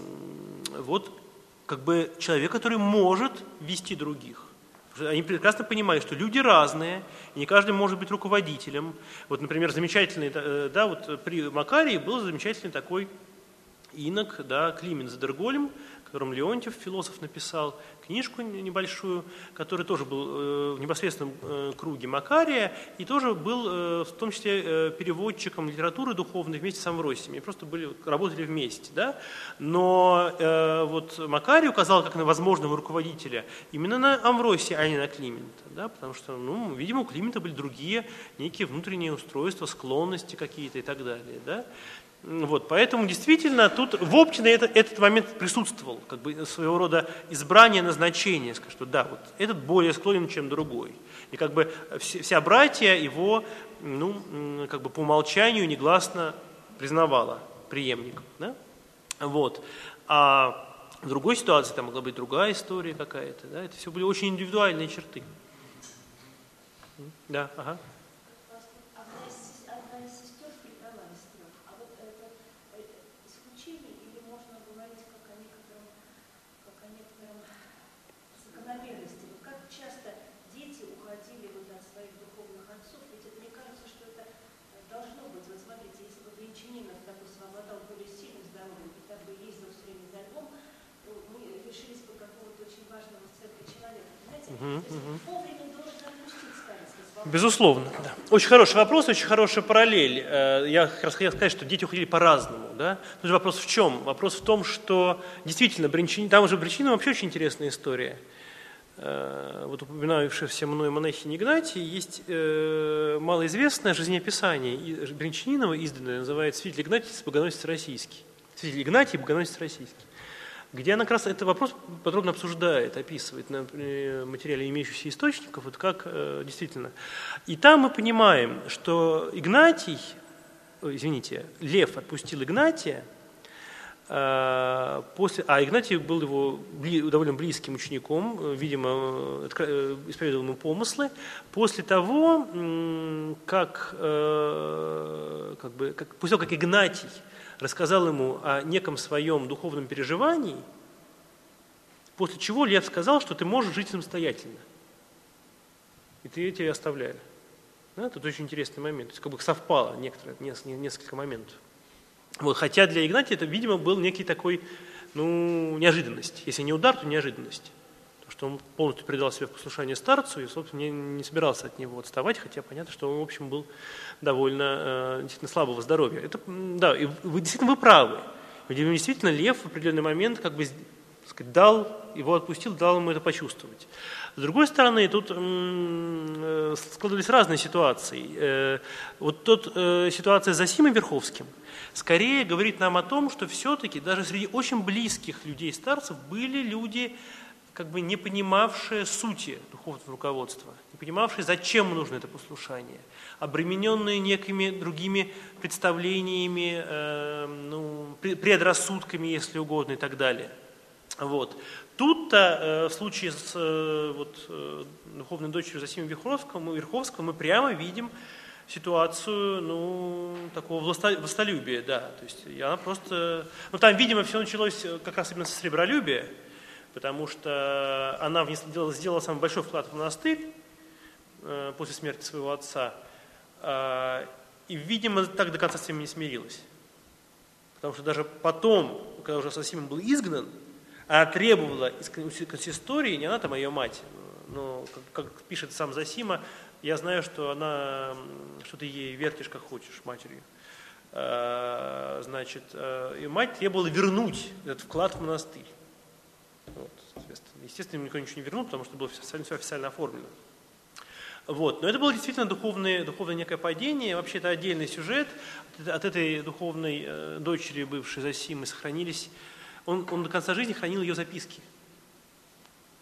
вот как бы человек, который может вести других. Они прекрасно понимают, что люди разные, и не каждый может быть руководителем. Вот, например, замечательный, э, да, вот при Макарии был замечательный такой инок, да, Климен Задергольм, котором Леонтьев, философ, написал книжку небольшую, который тоже был э, в непосредственном э, круге Макария и тоже был э, в том числе переводчиком литературы духовной вместе с Амвросием. Они просто были, работали вместе. Да? Но вот Макарий указал как на возможного руководителя именно на Амвросия, а не на Климента. Да? Потому что, ну, видимо, у Климента были другие некие внутренние устройства, склонности какие-то и так далее. Да? Вот, поэтому действительно тут в Оптино это, этот момент присутствовал, как бы своего рода избрание назначения, скажем, что да, вот этот более склонен, чем другой. И как бы вся братья его, ну, как бы по умолчанию негласно признавала преемником. Да? Вот. А в другой ситуации там могла быть другая история какая-то. Да? Это все были очень индивидуальные черты. Да, ага. Безусловно, да. Очень хороший вопрос, очень хорошая параллель. Э, я как раз хотел сказать, что дети уходили по-разному. Да? Же вопрос в чем? Вопрос в том, что действительно, Бринчин, там уже Бринчинин вообще очень интересная история. Э, вот упоминавшийся мной монахинь Игнатий, есть э, малоизвестное жизнеописание Бринчининова, изданное, называется «Святитель Игнатий, богоносец российский». Святитель Игнатий, богоносец российский. Где она как раз этот вопрос подробно обсуждает, описывает на материале имеющихся источников, вот как э, действительно. И там мы понимаем, что Игнатий, извините, Лев отпустил Игнатия, э, после, а Игнатий был его довольно близким учеником, видимо, э, исповедовал ему помыслы. После того, как, э, как бы, как, после того, как Игнатий рассказал ему о неком своем духовном переживании, после чего Лев сказал, что ты можешь жить самостоятельно. И ты тебя оставляли. Да, это очень интересный момент. То есть как бы совпало некоторые, несколько моментов. Вот, хотя для Игнатия это, видимо, был некий такой, ну, неожиданность. Если не удар, то неожиданность что он полностью предал себя в послушание старцу и, собственно, не, не собирался от него отставать, хотя понятно, что он, в общем, был довольно э, действительно слабого здоровья. Это, да, и вы действительно вы правы. Действительно, лев в определенный момент как бы сказать, дал, его отпустил, дал ему это почувствовать. С другой стороны, тут э, складывались разные ситуации. Э, вот тут э, ситуация с Засимом Верховским скорее говорит нам о том, что все-таки даже среди очень близких людей старцев были люди, как бы не понимавшие сути духовного руководства, не понимавшие, зачем нужно это послушание, обремененные некими другими представлениями, э, ну, предрассудками, если угодно, и так далее. Вот. Тут-то э, в случае с э, вот, э, духовной дочерью Засимом Верховского, Верховского мы прямо видим ситуацию ну, такого властолюбия. Да. То есть она просто... Ну, там, видимо, все началось как раз именно со сребролюбия, потому что она внесла, сделала самый большой вклад в монастырь э, после смерти своего отца, э, и, видимо, так до конца с этим не смирилась. Потому что даже потом, когда уже Сосимон был изгнан, она требовала из консистории, не она там, а ее мать, но, как, как пишет сам Засима, я знаю, что она, что ты ей вертишь как хочешь матерью. Э, значит, и мать требовала вернуть этот вклад в монастырь. Вот, соответственно. Естественно, никто ничего не вернул, потому что было официально, все официально оформлено. Вот. Но это было действительно духовное, духовное некое падение. Вообще это отдельный сюжет. От этой духовной э, дочери, бывшей Засимы, сохранились... Он, он до конца жизни хранил ее записки.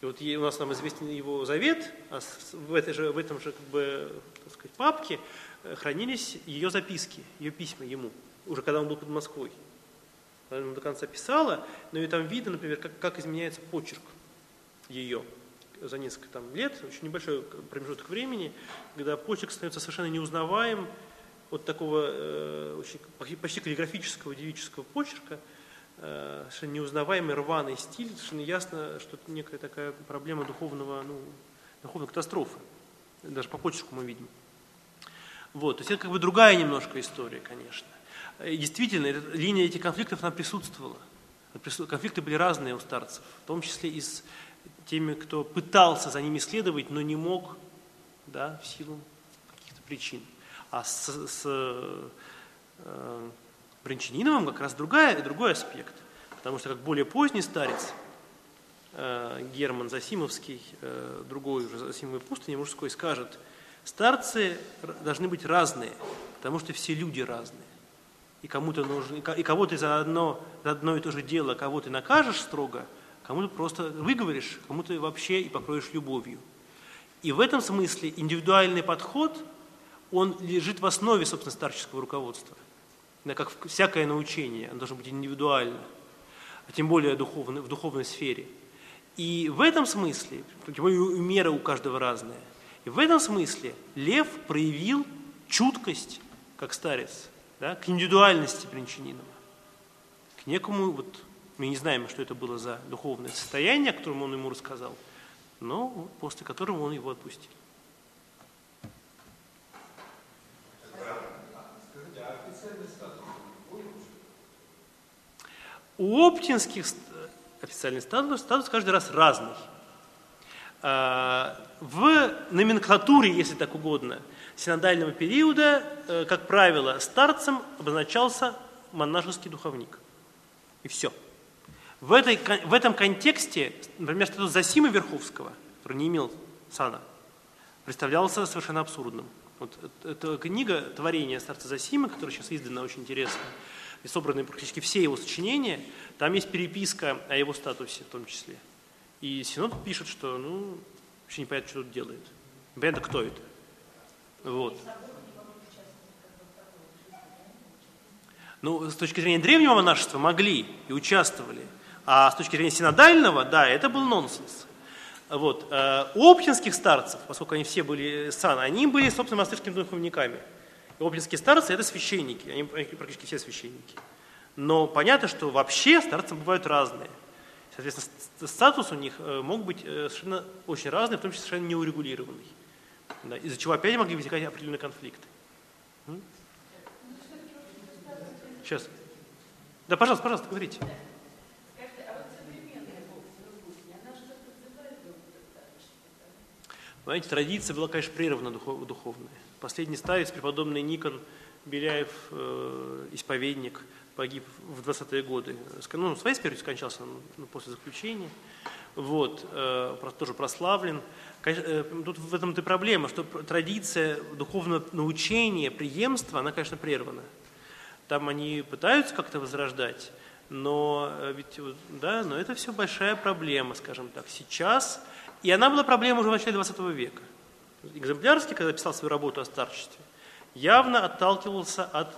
И вот у нас нам известен его завет, а в, этой же, в этом же как бы, так сказать, папке э, хранились ее записки, ее письма ему, уже когда он был под Москвой она до конца писала, но и там видно, например, как, как изменяется почерк ее за несколько там, лет, очень небольшой промежуток времени, когда почерк становится совершенно неузнаваем от такого э, очень, почти каллиграфического девического почерка, э, совершенно неузнаваемый рваный стиль, совершенно ясно, что это некая такая проблема духовного, ну, духовной катастрофы. Даже по почерку мы видим. Вот, то есть это как бы другая немножко история, конечно. И действительно, линия этих конфликтов, она присутствовала. Конфликты были разные у старцев, в том числе и с теми, кто пытался за ними следовать, но не мог, да, в силу каких-то причин. А с, с э, Бринчаниновым как раз другая, другой аспект. Потому что как более поздний старец, э, Герман Засимовский, э, другой уже Засимовой пустыни мужской, скажет, старцы должны быть разные, потому что все люди разные и кому-то нужно, и кого ты за одно, за одно и то же дело, кого ты накажешь строго, кому-то просто выговоришь, кому-то вообще и покроешь любовью. И в этом смысле индивидуальный подход, он лежит в основе, собственно, старческого руководства. Как всякое научение, оно должно быть индивидуально, а тем более духовной, в духовной сфере. И в этом смысле, мера у каждого разная, и в этом смысле лев проявил чуткость, как старец, да, к индивидуальности Бринчанинова, к некому, вот, мы не знаем, что это было за духовное состояние, о котором он ему рассказал, но после которого он его отпустил. У оптинских официальный статус, статус каждый раз разный. А, в номенклатуре, если так угодно, синодального периода, э, как правило, старцем обозначался монашеский духовник. И все. В, этой, в этом контексте, например, статус Засима Верховского, который не имел сана, представлялся совершенно абсурдным. Вот эта книга «Творение старца Засима», которая сейчас издана очень интересно, собраны практически все его сочинения, там есть переписка о его статусе в том числе. И Синод пишет, что ну, вообще непонятно, что тут делает. Непонятно, кто это. Вот. Ну, с точки зрения древнего монашества могли и участвовали. А с точки зрения синодального, да, это был нонсенс. Вот. Э, у оптинских старцев, поскольку они все были саны, они были, собственно, монастырскими духовниками. И оптинские старцы – это священники, они практически все священники. Но понятно, что вообще старцы бывают разные. Соответственно, статус у них э, мог быть э, совершенно очень разный, в том числе совершенно неурегулированный. Да, из-за чего опять могли возникать определенные конфликты. Сейчас. Да, пожалуйста, пожалуйста, говорите. Понимаете, традиция была, конечно, прервана духовная. Последний старец, преподобный Никон Беляев, э, исповедник, погиб в 20-е годы. Ну, своей смертью скончался ну, после заключения. Вот, э, тоже прославлен. Э, тут в этом-то проблема, что традиция духовного научения, преемства, она, конечно, прервана. Там они пытаются как-то возрождать, но э, ведь, да, но это все большая проблема, скажем так. Сейчас и она была проблемой уже в начале 20 века. Экземплярский, когда писал свою работу о старчестве, явно отталкивался от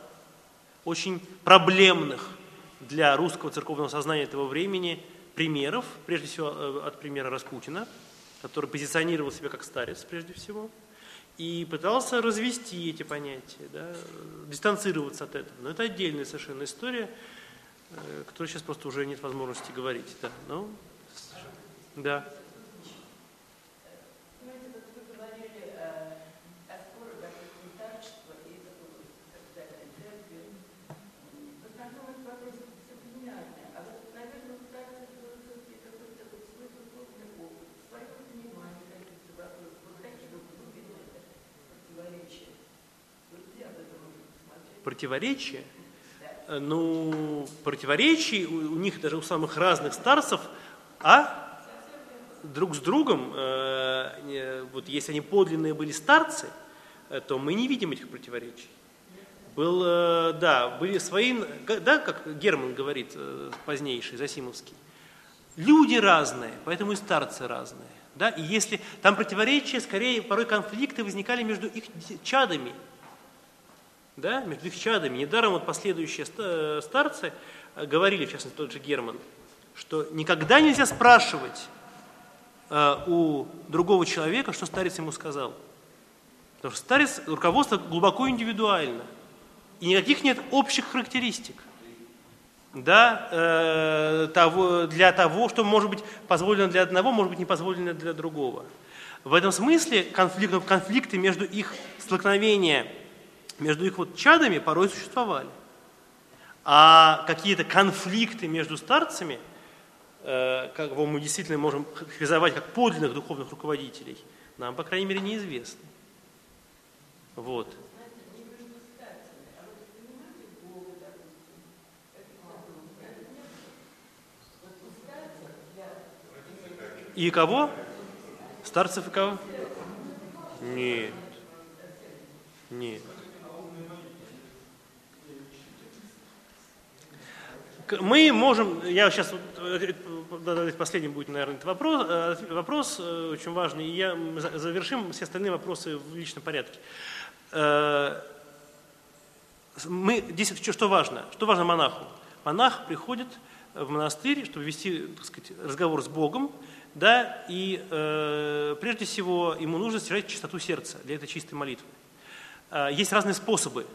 очень проблемных для русского церковного сознания этого времени примеров, прежде всего э, от примера Распутина, который позиционировал себя как старец прежде всего, и пытался развести эти понятия, да, дистанцироваться от этого. Но это отдельная совершенно история, э, которой сейчас просто уже нет возможности говорить. Да, но, да. Противоречия, э, ну, противоречий у, у них даже у самых разных старцев, а друг с другом, э, вот если они подлинные были старцы, э, то мы не видим этих противоречий. Был, э, да, были свои, да, как Герман говорит, э, позднейший, Засимовский, люди разные, поэтому и старцы разные. Да? И если там противоречия, скорее порой конфликты возникали между их чадами – да, между их чадами. Недаром вот последующие старцы э, говорили, в частности, тот же Герман, что никогда нельзя спрашивать э, у другого человека, что старец ему сказал. Потому что старец руководство глубоко индивидуально. И никаких нет общих характеристик. Да, э, того, для того, что может быть позволено для одного, может быть не позволено для другого. В этом смысле конфликты, конфликты между их столкновения между их вот чадами порой существовали. А какие-то конфликты между старцами, э, мы действительно можем характеризовать как подлинных духовных руководителей, нам, по крайней мере, неизвестны. Вот. И кого? Старцев и кого? Нет. Нет. Мы можем, я сейчас, последний будет, наверное, этот вопрос, э, вопрос э, очень важный, и я завершим все остальные вопросы в личном порядке. Э, мы, здесь что важно? Что важно монаху? Монах приходит в монастырь, чтобы вести так сказать, разговор с Богом, да, и э, прежде всего ему нужно стирать чистоту сердца для этой чистой молитвы. Э, есть разные способы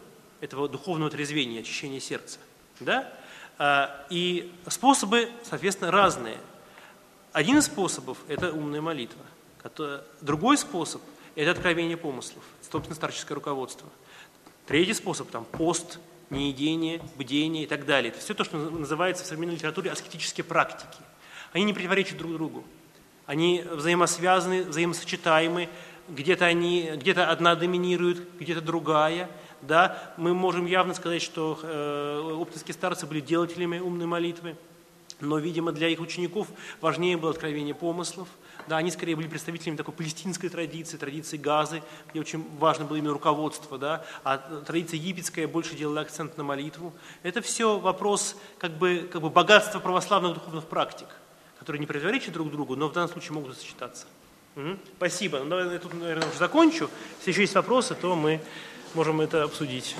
этого духовного трезвения, очищения сердца. Да? А, и способы, соответственно, разные. Один из способов – это умная молитва. Другой способ – это откровение помыслов, собственно, старческое руководство. Третий способ – там, пост, неедение, бдение и так далее. Это все то, что называется в современной литературе аскетические практики. Они не противоречат друг другу. Они взаимосвязаны, взаимосочетаемы. Где-то они, где-то одна доминирует, где-то другая – да, мы можем явно сказать, что э, оптовские старцы были делателями умной молитвы, но, видимо, для их учеников важнее было откровение помыслов. Да, они скорее были представителями такой палестинской традиции, традиции Газы, где очень важно было именно руководство, да, а традиция египетская больше делала акцент на молитву. Это все вопрос как бы, как бы богатства православных духовных практик, которые не противоречат друг другу, но в данном случае могут сочетаться. Угу. Спасибо. Ну, я тут, наверное, уже закончу. Если еще есть вопросы, то мы можем это обсудить.